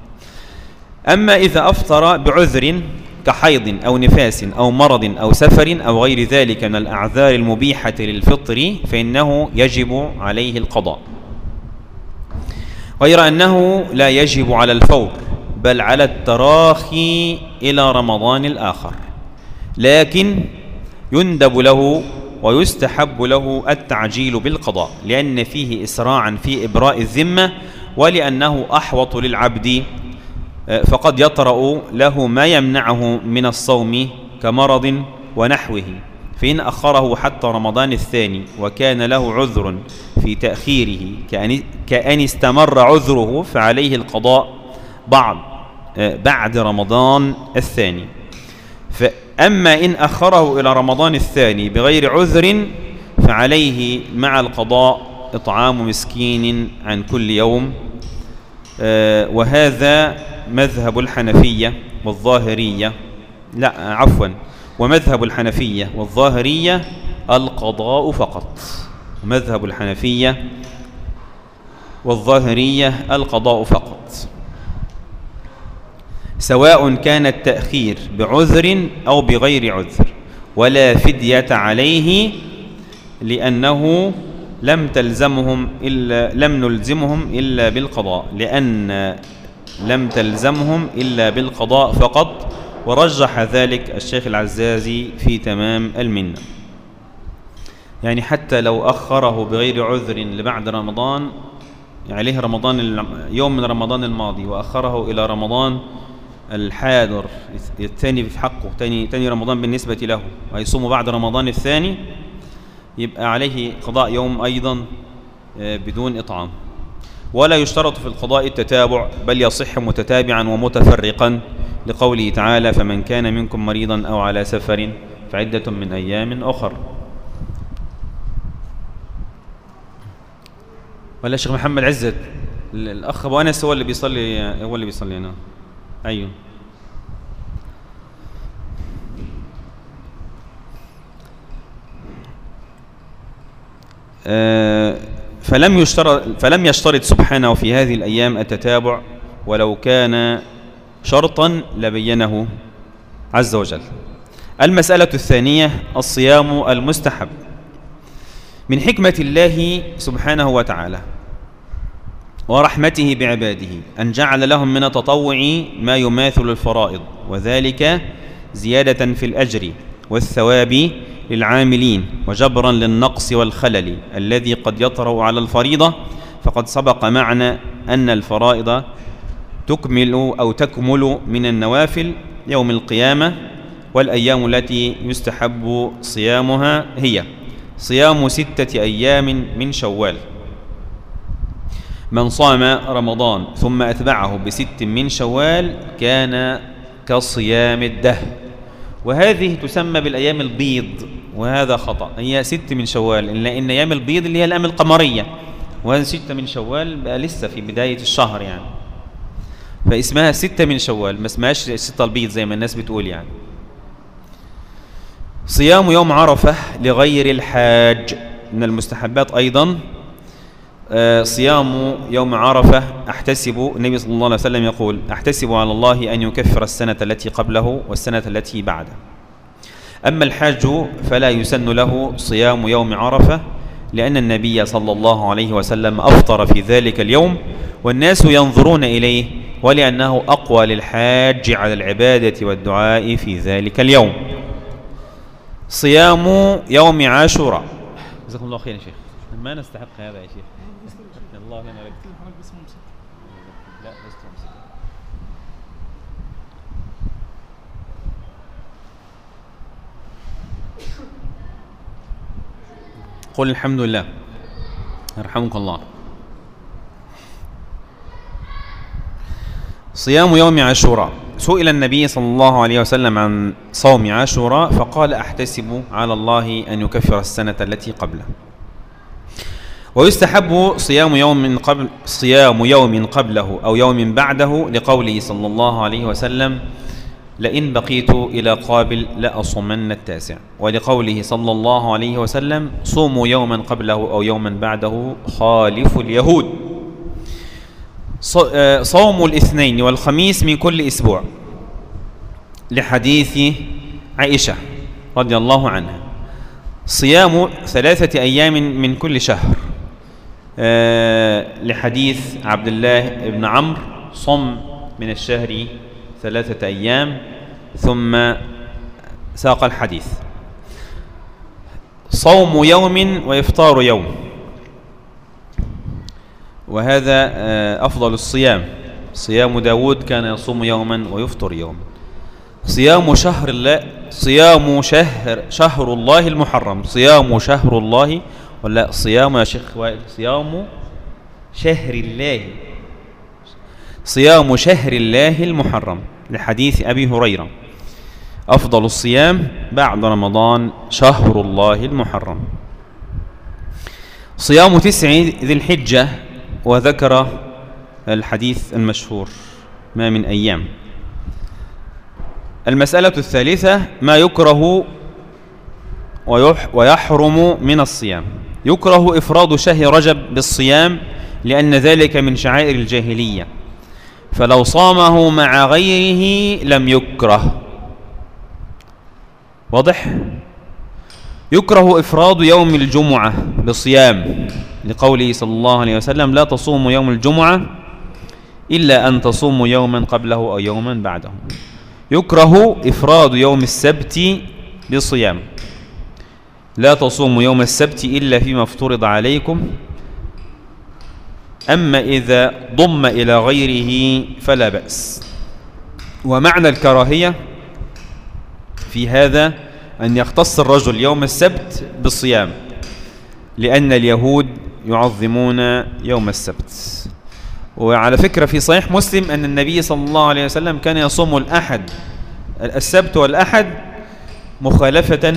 أما إذا أفطر بعذر كحيض أو نفاس أو مرض أو سفر أو غير ذلك من الأعذار المبيحة للفطر فإنه يجب عليه القضاء. غير أنه لا يجب على الفور بل على التراخي إلى رمضان الآخر. لكن يندب له ويستحب له التعجيل بالقضاء لأن فيه إسراعا في إبراء الذمة ولأنه أحوط للعبد فقد يطرأ له ما يمنعه من الصوم كمرض ونحوه فإن أخره حتى رمضان الثاني وكان له عذر في تأخيره كأن, كأن استمر عذره فعليه القضاء بعض آه، بعد رمضان الثاني. فأما إن أخره إلى رمضان الثاني بغير عذر فعليه مع القضاء إطعام مسكين عن كل يوم وهذا مذهب الحنفية والظاهرية. لا عفوا ومذهب الحنفية والظاهرية القضاء فقط. مذهب الحنفية والظاهرية القضاء فقط. سواء كان التأخير بعذر أو بغير عذر ولا فدية عليه لأنه لم تلزمهم إلا لم نلزمهم إلا بالقضاء لأن لم تلزمهم إلا بالقضاء فقط ورجح ذلك الشيخ العزازي في تمام المنة. يعني حتى لو أخره بغير عذر لبعد رمضان عليه رمضان يوم من رمضان الماضي وأخره إلى رمضان الحاضر الثاني في حقه ثاني ثاني رمضان بالنسبة له ويصوم بعد رمضان الثاني يبقى عليه قضاء يوم أيضا آه، بدون إطعام. ولا يشترط في القضاء التتابع بل يصح متتابعا ومتفرقا. لقوله تعالى فمن كان منكم مريضا أو على سفر فعدة من أيام أخر. ولا شيخ محمد عزت الأخ أبو أنس هو اللي بيصلي هو اللي بيصلي هنا أيوه. فلم يشترط فلم يشترط سبحانه في هذه الأيام التتابع ولو كان شرطا لبينه عز وجل. المسألة الثانية الصيام المستحب. من حكمة الله سبحانه وتعالى ورحمته بعباده أن جعل لهم من التطوع ما يماثل الفرائض وذلك زيادة في الأجر والثواب للعاملين وجبرا للنقص والخلل الذي قد يطرأ على الفريضة فقد سبق معنا أن الفرائض تكمل أو تكمل من النوافل يوم القيامة والأيام التي يستحب صيامها هي صيام ستة أيام من شوال. من صام رمضان ثم أتبعه بست من شوال كان كصيام الدهر. وهذه تسمى بالأيام البيض. وهذا خطأ. هي ست من شوال. لأن أيام البيض اللي هي الأيام القمرية. وهذه ستة من شوال بقى لسه في بداية الشهر يعني. فاسمها ستة من شوال. ما اسمهاش ستة البيض زي ما الناس بتقول يعني. صيام يوم عرفة لغير الحاج. من المستحبات أيضا. آه، صيام يوم عرفة أحتسب النبي صلى الله عليه وسلم يقول أحتسب على الله أن يكفر السنة التي قبله والسنة التي بعده. أما الحاج فلا يسن له صيام يوم عرفة لأن النبي صلى الله عليه وسلم أفطر في ذلك اليوم والناس ينظرون إليه ولأنه أقوى للحاج على العبادة والدعاء في ذلك اليوم. صيام يوم عاشوراء. جزاكم الله خير يا شيخ. ما نستحق هذا يا شيخ؟ الله لنا لك لا لست قل الحمد لله. يرحمك الله. صيام يوم عاشوراء. سئل النبي صلى الله عليه وسلم عن صوم عاشوراء فقال أحتسب على الله أن يكفر السنة التي قبله. ويستحب صيام يوم قبل صيام يوم قبله أو يوم بعده لقوله صلى الله عليه وسلم لئن بقيت إلى قابل لأصومن التاسع. ولقوله صلى الله عليه وسلم صوموا يوما قبله أو يوما بعده خالف اليهود. آه، صوم الاثنين والخميس من كل أسبوع. لحديث عائشة رضي الله عنها. صيام ثلاثة أيام من كل شهر. آه، لحديث عبد الله بن عمرو صم من الشهر ثلاثة أيام ثم ساق الحديث. صوم يوم وإفطار يوم. وهذا آه، أفضل الصيام. صيام داود كان يصوم يوما ويفطر يوما صيام شهر الله صيام شهر شهر الله المحرم. صيام شهر الله ولا صيام يا شيخ وائل صيام شهر الله. صيام شهر الله المحرم لحديث أبي هريرة. أفضل الصيام بعد رمضان شهر الله المحرم. صيام تسع ذي الحجة وذكر الحديث المشهور ما من أيام. المسألة الثالثة ما يكره ويحرم من الصيام. يكره إفراد شهر رجب بالصيام لأن ذلك من شعائر الجاهلية. فلو صامه مع غيره لم يكره. واضح؟ يكره إفراد يوم الجمعة بصيام لقوله صلى الله عليه وسلم لا تصوموا يوم الجمعة إلا أن تصوموا يوما قبله أو يوما بعده. يكره إفراد يوم السبت بصيام. لا تصوموا يوم السبت إلا فيما افترض عليكم أما إذا ضم إلى غيره فلا بأس. ومعنى الكراهية في هذا أن يختص الرجل يوم السبت بالصيام لأن اليهود يعظمون يوم السبت. وعلى فكرة في صحيح مسلم أن النبي صلى الله عليه وسلم كان يصوم الأحد السبت والأحد مخالفة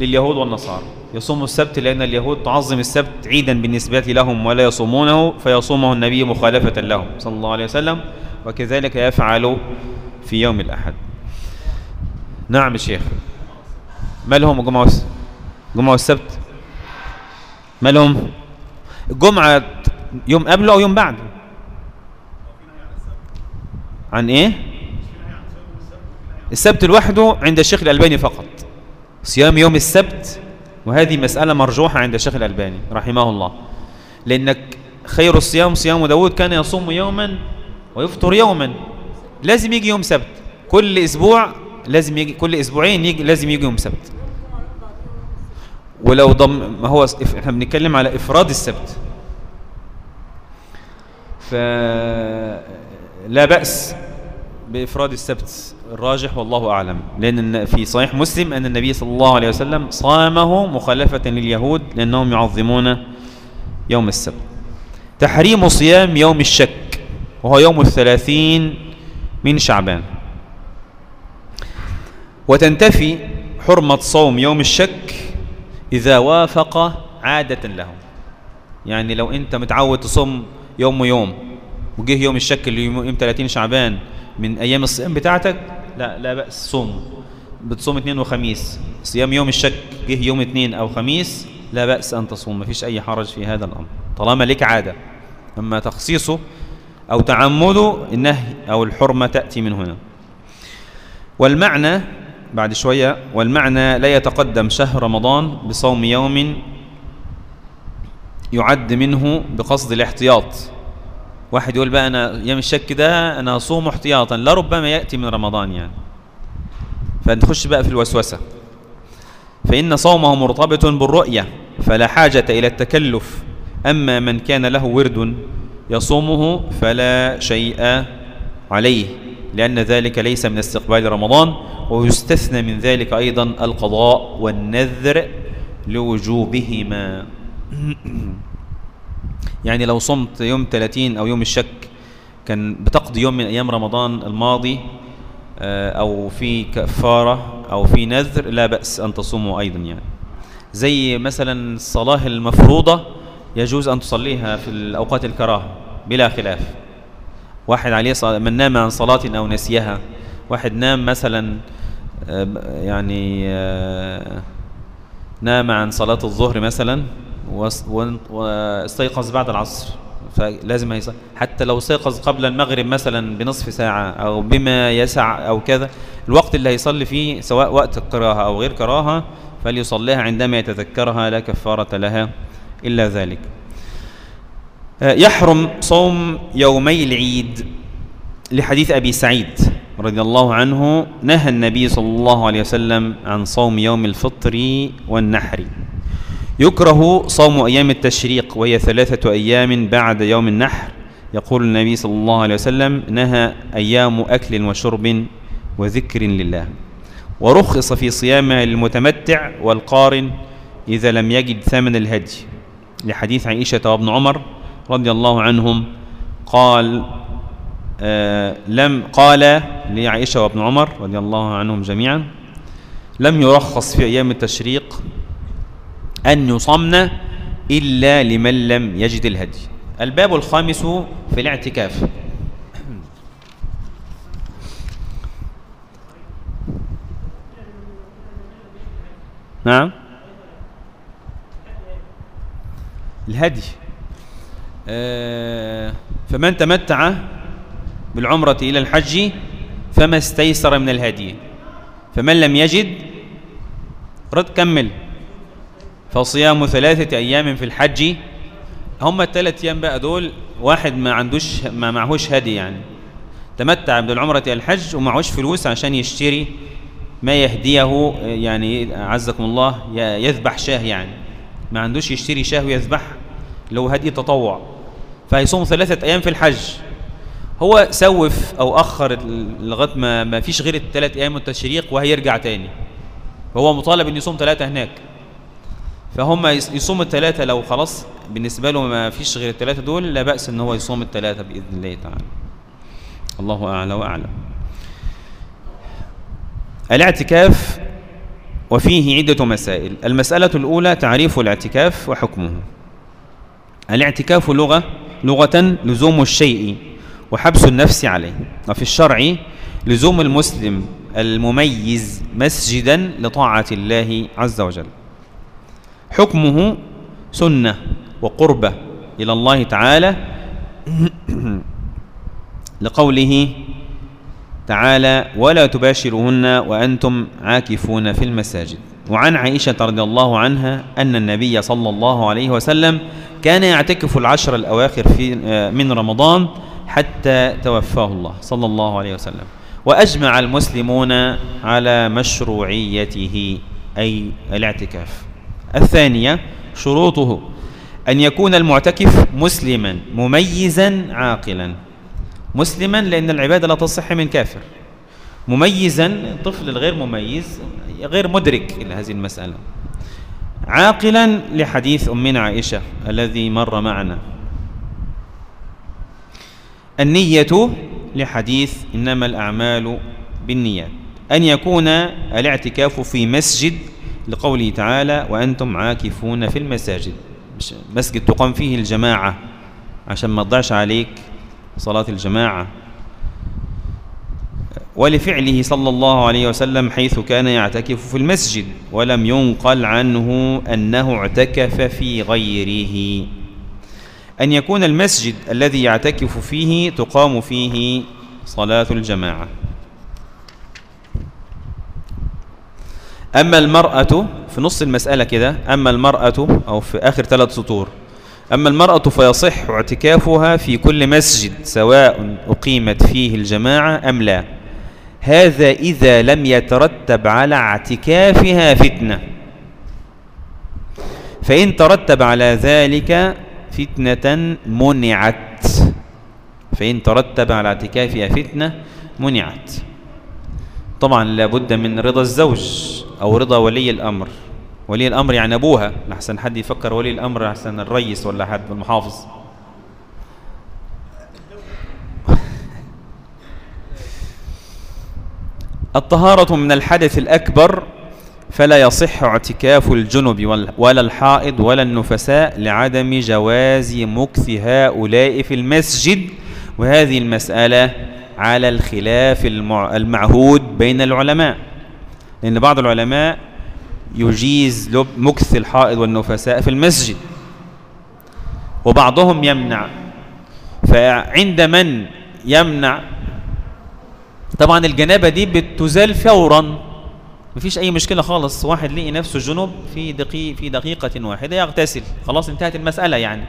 لليهود والنصارى. يصوم السبت لأن اليهود تعظم السبت عيدا بالنسبة لهم ولا يصومونه فيصومه النبي مخالفة لهم صلى الله عليه وسلم وكذلك يفعل في يوم الأحد. نعم الشيخ ما لهم جمعة جمعة السبت؟ ما لهم؟ الجمعة يوم قبله أو يوم بعده عن إيه؟ السبت لوحده عند الشيخ الألباني فقط. صيام يوم السبت وهذه مسألة مرجوحة عند الشيخ الألباني رحمه الله. لأنك خير الصيام صيام داود كان يصوم يوما ويفطر يوما. لازم يجي يوم سبت. كل أسبوع لازم يجي كل أسبوعين يجي لازم يجي يوم سبت. ولو ضم ما هو إحنا بنتكلم على إفراد السبت. فلا بأس بإفراد السبت. الراجح والله أعلم لأن في صحيح مسلم أن النبي صلى الله عليه وسلم صامه مخالفة لليهود لأنهم يعظمون يوم السبت. تحريم صيام يوم الشك وهو يوم الثلاثين من شعبان. وتنتفي حرمة صوم يوم الشك إذا وافق عادة لهم. يعني لو أنت متعود تصوم يوم ويوم وجه يوم الشك اللي يوم 30 شعبان من أيام الصيام بتاعتك لا لا بأس صوم. بتصوم اثنين وخميس. صيام يوم الشك جه يوم اثنين أو خميس لا بأس أن تصوم ما فيش أي حرج في هذا الأمر. طالما لك عادة. أما تخصيصه أو تعمده النهي أو الحرمة تأتي من هنا. والمعنى بعد شوية والمعنى لا يتقدم شهر رمضان بصوم يوم يعد منه بقصد الاحتياط. واحد يقول بقى أنا يوم الشك ده أنا أصوم احتياطا لربما يأتي من رمضان يعني. فنخش بقى في الوسوسة. فإن صومه مرتبط بالرؤية فلا حاجة إلى التكلف. أما من كان له ورد يصومه فلا شيء عليه لأن ذلك ليس من استقبال رمضان ويستثنى من ذلك أيضا القضاء والنذر لوجوبهما. يعني لو صمت يوم 30 أو يوم الشك كان بتقضي يوم من أيام رمضان الماضي آه، أو في كفارة أو في نذر لا بأس أن تصوموا أيضا يعني. زي مثلا الصلاة المفروضة يجوز أن تصليها في الأوقات الكراهة بلا خلاف. واحد عليه من نام عن صلاة أو نسيها. واحد نام مثلا آه، يعني آه، نام عن صلاة الظهر مثلا واستيقظ بعد العصر. فلازم حتى لو استيقظ قبل المغرب مثلا بنصف ساعة أو بما يسع أو كذا الوقت اللي هيصلي فيه سواء وقت الكراهة أو غير كراهة فليصليها عندما يتذكرها لا كفارة لها إلا ذلك. آه، يحرم صوم يومي العيد لحديث أبي سعيد رضي الله عنه نهى النبي صلى الله عليه وسلم عن صوم يوم الفطر والنحر. يكره صوم أيام التشريق وهي ثلاثة أيام بعد يوم النحر. يقول النبي صلى الله عليه وسلم نهى أيام أكل وشرب وذكر لله. ورخص في صيام المتمتع والقارن إذا لم يجد ثمن الهدي. لحديث عائشة وابن عمر رضي الله عنهم قال آه لم قال لعائشة وابن عمر رضي الله عنهم جميعا لم يرخص في أيام التشريق أن يصمن إلا لمن لم يجد الهدي. الباب الخامس في الاعتكاف. نعم. الهدي. آه فمن تمتع بالعمرة إلى الحج فما استيسر من الهدي. فمن لم يجد رد كمل. فصيام ثلاثة أيام في الحج. هم الثلاث أيام بقى دول واحد ما عندوش ما معهوش هدي يعني. تمتع بالعمرة إلى الحج ومعهوش فلوس عشان يشتري ما يهديه يعني عزكم الله يذبح شاه يعني. ما عندوش يشتري شاه ويذبح لو هدي تطوع. فيصوم ثلاثة أيام في الحج. هو سوف أو أخر لغاية ما, ما فيش غير الثلاث أيام التشريق وهيرجع تاني. هو مطالب أن يصوم ثلاثة هناك. فهم يصوم الثلاثة لو خلاص بالنسبة له ما فيش غير الثلاثة دول لا بأس إن هو يصوم الثلاثة بإذن الله تعالى. الله أعلى وأعلم. الاعتكاف وفيه عدة مسائل. المسألة الأولى تعريف الاعتكاف وحكمه. الاعتكاف لغة لغة لزوم الشيء وحبس النفس عليه. وفي الشرع لزوم المسلم المميز مسجدا لطاعة الله عز وجل. حكمه سنة وقربة إلى الله تعالى. لقوله تعالى ولا تباشرهن وأنتم عاكفون في المساجد. وعن عائشة رضي الله عنها أن النبي صلى الله عليه وسلم كان يعتكف العشر الأواخر في من رمضان حتى توفاه الله صلى الله عليه وسلم. وأجمع المسلمون على مشروعيته أي الاعتكاف. الثانية شروطه أن يكون المعتكف مسلما مميزا عاقلا. مسلما لأن العبادة لا تصح من كافر. مميزا الطفل الغير مميز غير مدرك إلى هذه المسألة. عاقلا لحديث أمنا عائشة الذي مر معنا. النية لحديث إنما الأعمال بالنيات. أن يكون الاعتكاف في مسجد لقوله تعالى وأنتم عاكفون في المساجد. مسجد تقام فيه الجماعة عشان ما تضيعش عليك صلاة الجماعة. ولفعله صلى الله عليه وسلم حيث كان يعتكف في المسجد ولم ينقل عنه أنه اعتكف في غيره. أن يكون المسجد الذي يعتكف فيه تقام فيه صلاة الجماعة. أما المرأة في نص المسألة كده أما المرأة أو في آخر ثلاث سطور أما المرأة فيصح اعتكافها في كل مسجد سواء أقيمت فيه الجماعة أم لا. هذا إذا لم يترتب على اعتكافها فتنة. فإن ترتب على ذلك فتنة منعت. فإن ترتب على اعتكافها فتنة منعت. طبعا لابد من رضا الزوج أو رضا ولي الأمر. ولي الأمر يعني أبوها لحسن حد يفكر ولي الأمر لحسن الرئيس ولا حد المحافظ. الطهارة من الحدث الأكبر فلا يصح اعتكاف الجنب ولا الحائض ولا النفساء لعدم جواز مكث هؤلاء في المسجد. وهذه المسألة على الخلاف المعهود بين العلماء. لأن بعض العلماء يجيز مكث الحائض والنفساء في المسجد. وبعضهم يمنع. فعند من يمنع؟ طبعا الجنابة دي بتزال فورا. مفيش أي مشكلة خالص. واحد لقي نفسه جنوب في دقيقة في دقيقة واحدة يغتسل. خلاص انتهت المسألة يعني.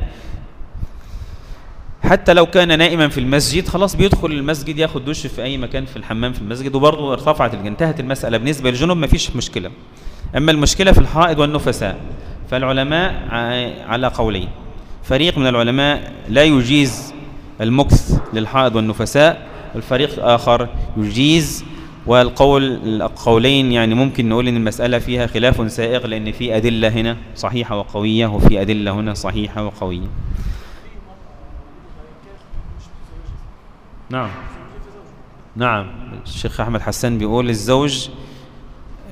حتى لو كان نائما في المسجد خلاص بيدخل المسجد ياخد دش في أي مكان في الحمام في المسجد وبرضه ارتفعت انتهت المسألة بالنسبة للجنوب مفيش مشكلة. أما المشكلة في الحائض والنفساء فالعلماء على قولين. فريق من العلماء لا يجيز المكث للحائض والنفساء والفريق آخر يجيز والقول القولين يعني ممكن نقول إن المسألة فيها خلاف سائغ لأن في أدلة هنا صحيحة وقوية وفي أدلة هنا صحيحة وقوية. نعم. نعم. الشيخ أحمد حسان بيقول الزوج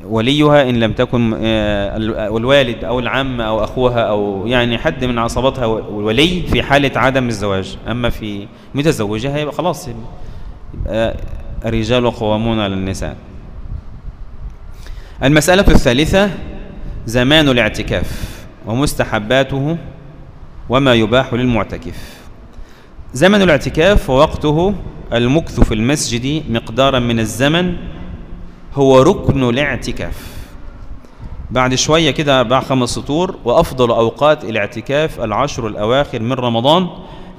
وليها إن لم تكن آه، الوالد أو العم أو أخوها أو يعني حد من عصباتها ولي في حالة عدم الزواج. أما في متزوجها يبقى خلاص يبقى الرجال قوامون على النساء. المسألة الثالثة زمان الاعتكاف ومستحباته وما يباح للمعتكف. زمن الاعتكاف ووقته المكث في المسجد مقدارا من الزمن هو ركن الاعتكاف. بعد شوية كده أربع خمس سطور وأفضل أوقات الاعتكاف العشر الأواخر من رمضان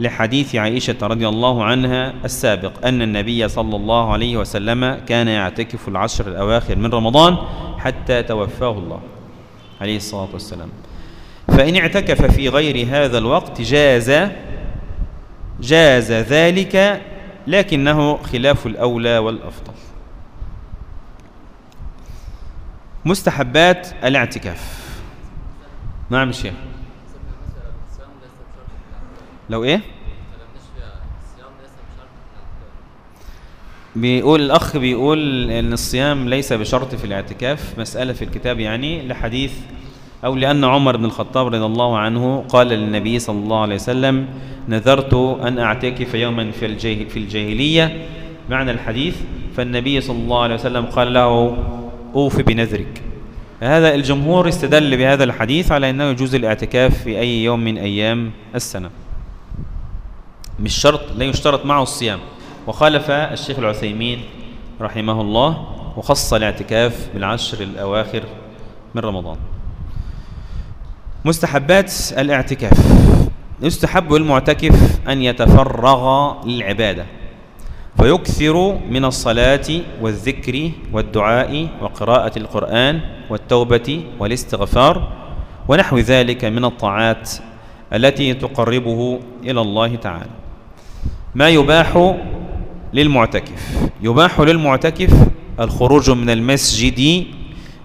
لحديث عائشة رضي الله عنها السابق أن النبي صلى الله عليه وسلم كان يعتكف العشر الأواخر من رمضان حتى توفاه الله عليه الصلاة والسلام. فإن اعتكف في غير هذا الوقت جاز جاز ذلك لكنه خلاف الأولى والأفضل. مستحبات الاعتكاف. نعم شيخ. لو إيه؟ بيقول الأخ بيقول أن الصيام ليس بشرط في الاعتكاف. مسألة في الكتاب يعني لحديث أو لأن عمر بن الخطاب رضي الله عنه قال للنبي صلى الله عليه وسلم نذرت أن أعتكف يوما في, في الجاهلية. معنى الحديث فالنبي صلى الله عليه وسلم قال له أوف بنذرك. هذا الجمهور استدل بهذا الحديث على أنه يجوز الاعتكاف في أي يوم من أيام السنة. مش شرط لا يشترط معه الصيام. وخالف الشيخ العثيمين رحمه الله وخص الاعتكاف بالعشر الأواخر من رمضان. مستحبات الاعتكاف. يستحب المعتكف أن يتفرغ للعبادة. فيكثر من الصلاة والذكر والدعاء وقراءة القرآن والتوبة والاستغفار ونحو ذلك من الطاعات التي تقربه إلى الله تعالى. ما يباح للمعتكف؟ يباح للمعتكف الخروج من المسجد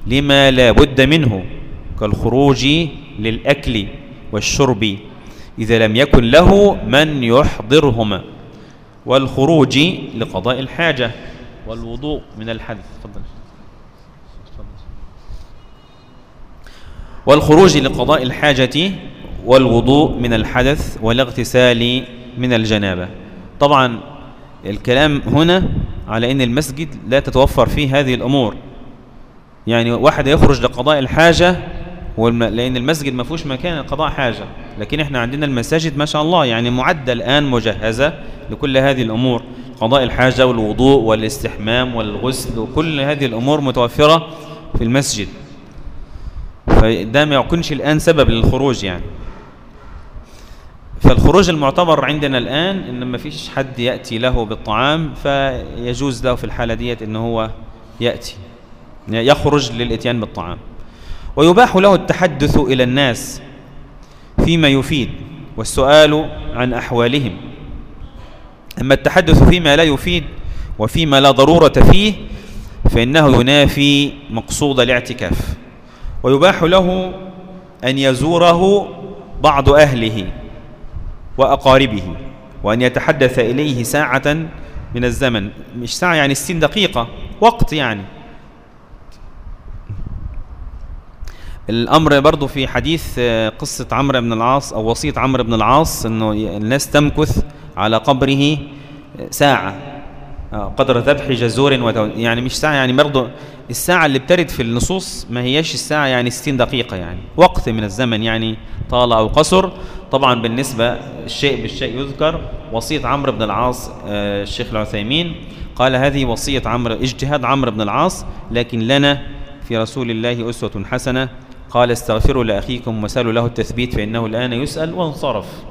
لما لا بد منه كالخروج للأكل والشرب. إذا لم يكن له من يحضرهما. والخروج لقضاء الحاجة والوضوء من الحدث. تفضل. والخروج لقضاء الحاجة والوضوء من الحدث والاغتسال من الجنابة. طبعا الكلام هنا على إن المسجد لا تتوفر فيه هذه الأمور. يعني واحد يخرج لقضاء الحاجة لأن المسجد ما فيهوش مكان لقضاء حاجة. لكن إحنا عندنا المساجد ما شاء الله يعني معدة الآن مجهزة لكل هذه الأمور. قضاء الحاجة والوضوء والاستحمام والغسل وكل هذه الأمور متوفرة في المسجد. فده ما يكونش الآن سبب للخروج يعني. فالخروج المعتبر عندنا الآن إن ما فيش حد يأتي له بالطعام فيجوز له في الحالة ديت إن هو يأتي يخرج للإتيان بالطعام. ويباح له التحدث إلى الناس فيما يفيد والسؤال عن أحوالهم. أما التحدث فيما لا يفيد وفيما لا ضرورة فيه فإنه ينافي مقصود الاعتكاف ويباح له أن يزوره بعض أهله وأقاربه وأن يتحدث إليه ساعة من الزمن مش ساعة يعني ستين دقيقة وقت يعني. الأمر برضو في حديث آه، قصة عمرو بن العاص أو وصية عمرو بن العاص أنه الناس تمكث على قبره آه، ساعة آه، قدر ذبح جزور يعني مش ساعة يعني برضو الساعة اللي بترد في النصوص ما هيش الساعة يعني 60 دقيقة يعني وقت من الزمن يعني طال أو قصر. طبعا بالنسبة الشيء بالشيء يذكر وصية عمرو بن العاص الشيخ العثيمين قال هذه وصية عمرو اجتهاد عمرو بن العاص لكن لنا في رسول الله أسوة حسنة قال استغفروا لأخيكم وسألوا له التثبيت فإنه الآن يسأل وانصرف.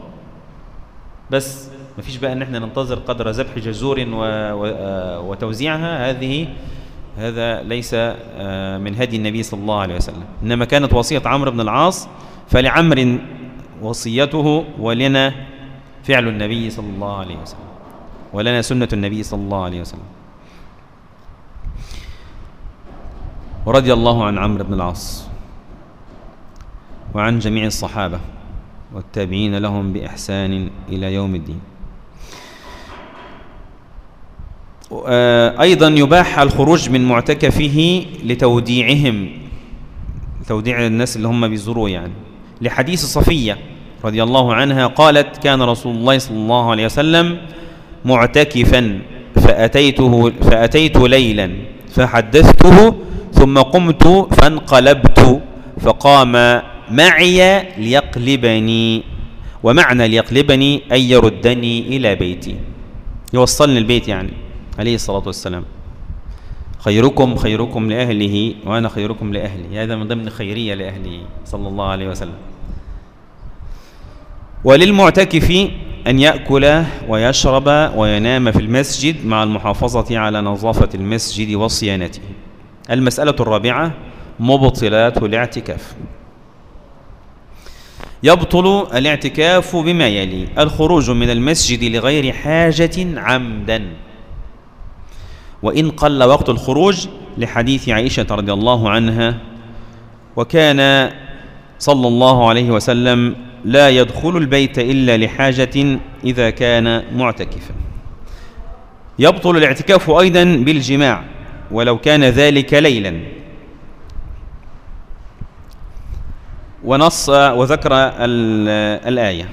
بس ما فيش بقى إن إحنا ننتظر قدر ذبح جزور آه، وتوزيعها. هذه هذا ليس آه، من هدي النبي صلى الله عليه وسلم. إنما كانت وصية عمرو بن العاص فلعمر وصيته ولنا فعل النبي صلى الله عليه وسلم. ولنا سنة النبي صلى الله عليه وسلم. ورضي الله عن عمرو بن العاص. وعن جميع الصحابة والتابعين لهم بإحسان إلى يوم الدين. أيضا يباح الخروج من معتكفه لتوديعهم توديع الناس اللي هم بيزوروه يعني. لحديث صفية رضي الله عنها قالت كان رسول الله صلى الله عليه وسلم معتكفا فأتيته, فأتيت ليلا فحدثته ثم قمت فانقلبت فقام معي ليقلبني ومعنى ليقلبني أن يردني إلى بيتي. يوصلني البيت يعني عليه الصلاة والسلام. خيركم خيركم لأهله وأنا خيركم لأهلي. هذا من ضمن خيرية لأهله صلى الله عليه وسلم. وللمعتكف أن يأكل ويشرب وينام في المسجد مع المحافظة على نظافة المسجد وصيانته. المسألة الرابعة مبطلات الاعتكاف. يبطل الاعتكاف بما يلي. الخروج من المسجد لغير حاجة عمدا. وإن قل وقت الخروج لحديث عائشة رضي الله عنها وكان صلى الله عليه وسلم لا يدخل البيت إلا لحاجة إذا كان معتكفا. يبطل الاعتكاف أيضا بالجماع ولو كان ذلك ليلا. ونص وذكر الآية.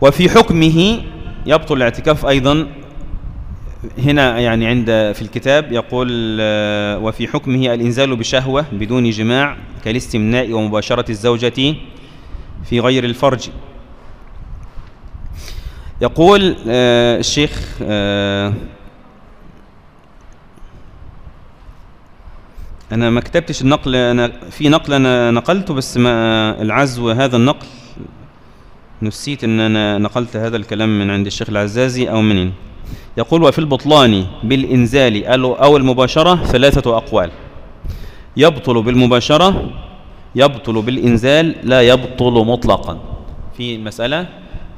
وفي حكمه يبطل الاعتكاف أيضا. هنا يعني عند في الكتاب يقول آه، وفي حكمه الإنزال بشهوة بدون جماع كالاستمناء ومباشرة الزوجة في غير الفرج. يقول آه، الشيخ أنا ما كتبتش النقل أنا في نقل أنا نقلته بس ما العزو هذا النقل نسيت أن أنا نقلت هذا الكلام من عند الشيخ العزازي أو منين. يقول وفي البطلان بالإنزال أو المباشرة ثلاثة أقوال. يبطل بالمباشرة يبطل بالإنزال لا يبطل مطلقا. في مسألة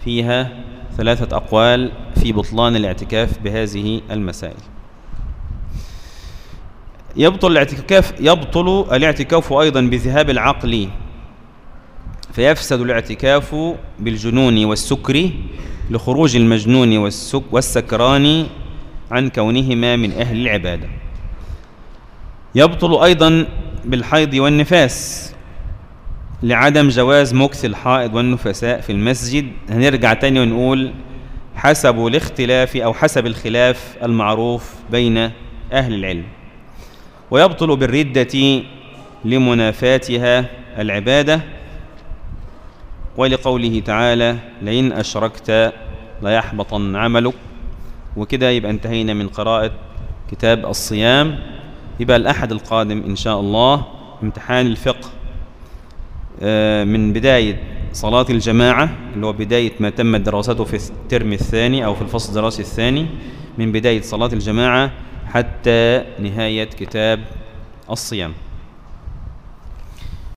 فيها ثلاثة أقوال في بطلان الاعتكاف بهذه المسائل. يبطل الاعتكاف يبطل الاعتكاف أيضا بذهاب العقل؟ فيفسد الاعتكاف بالجنون والسكر لخروج المجنون والسك والسكران عن كونهما من أهل العبادة. يبطل أيضا بالحيض والنفاس لعدم جواز مكث الحائض والنفساء في المسجد. هنرجع تاني ونقول حسب الاختلاف أو حسب الخلاف المعروف بين أهل العلم. ويبطل بالردة لمنافاتها العبادة. ولقوله تعالى لئن أشركت ليحبطن عملك. وكده يبقى انتهينا من قراءة كتاب الصيام. يبقى الأحد القادم إن شاء الله امتحان الفقه آه، من بداية صلاة الجماعة اللي هو بداية ما تم دراسته في الترم الثاني أو في الفصل الدراسي الثاني من بداية صلاة الجماعة حتى نهاية كتاب الصيام.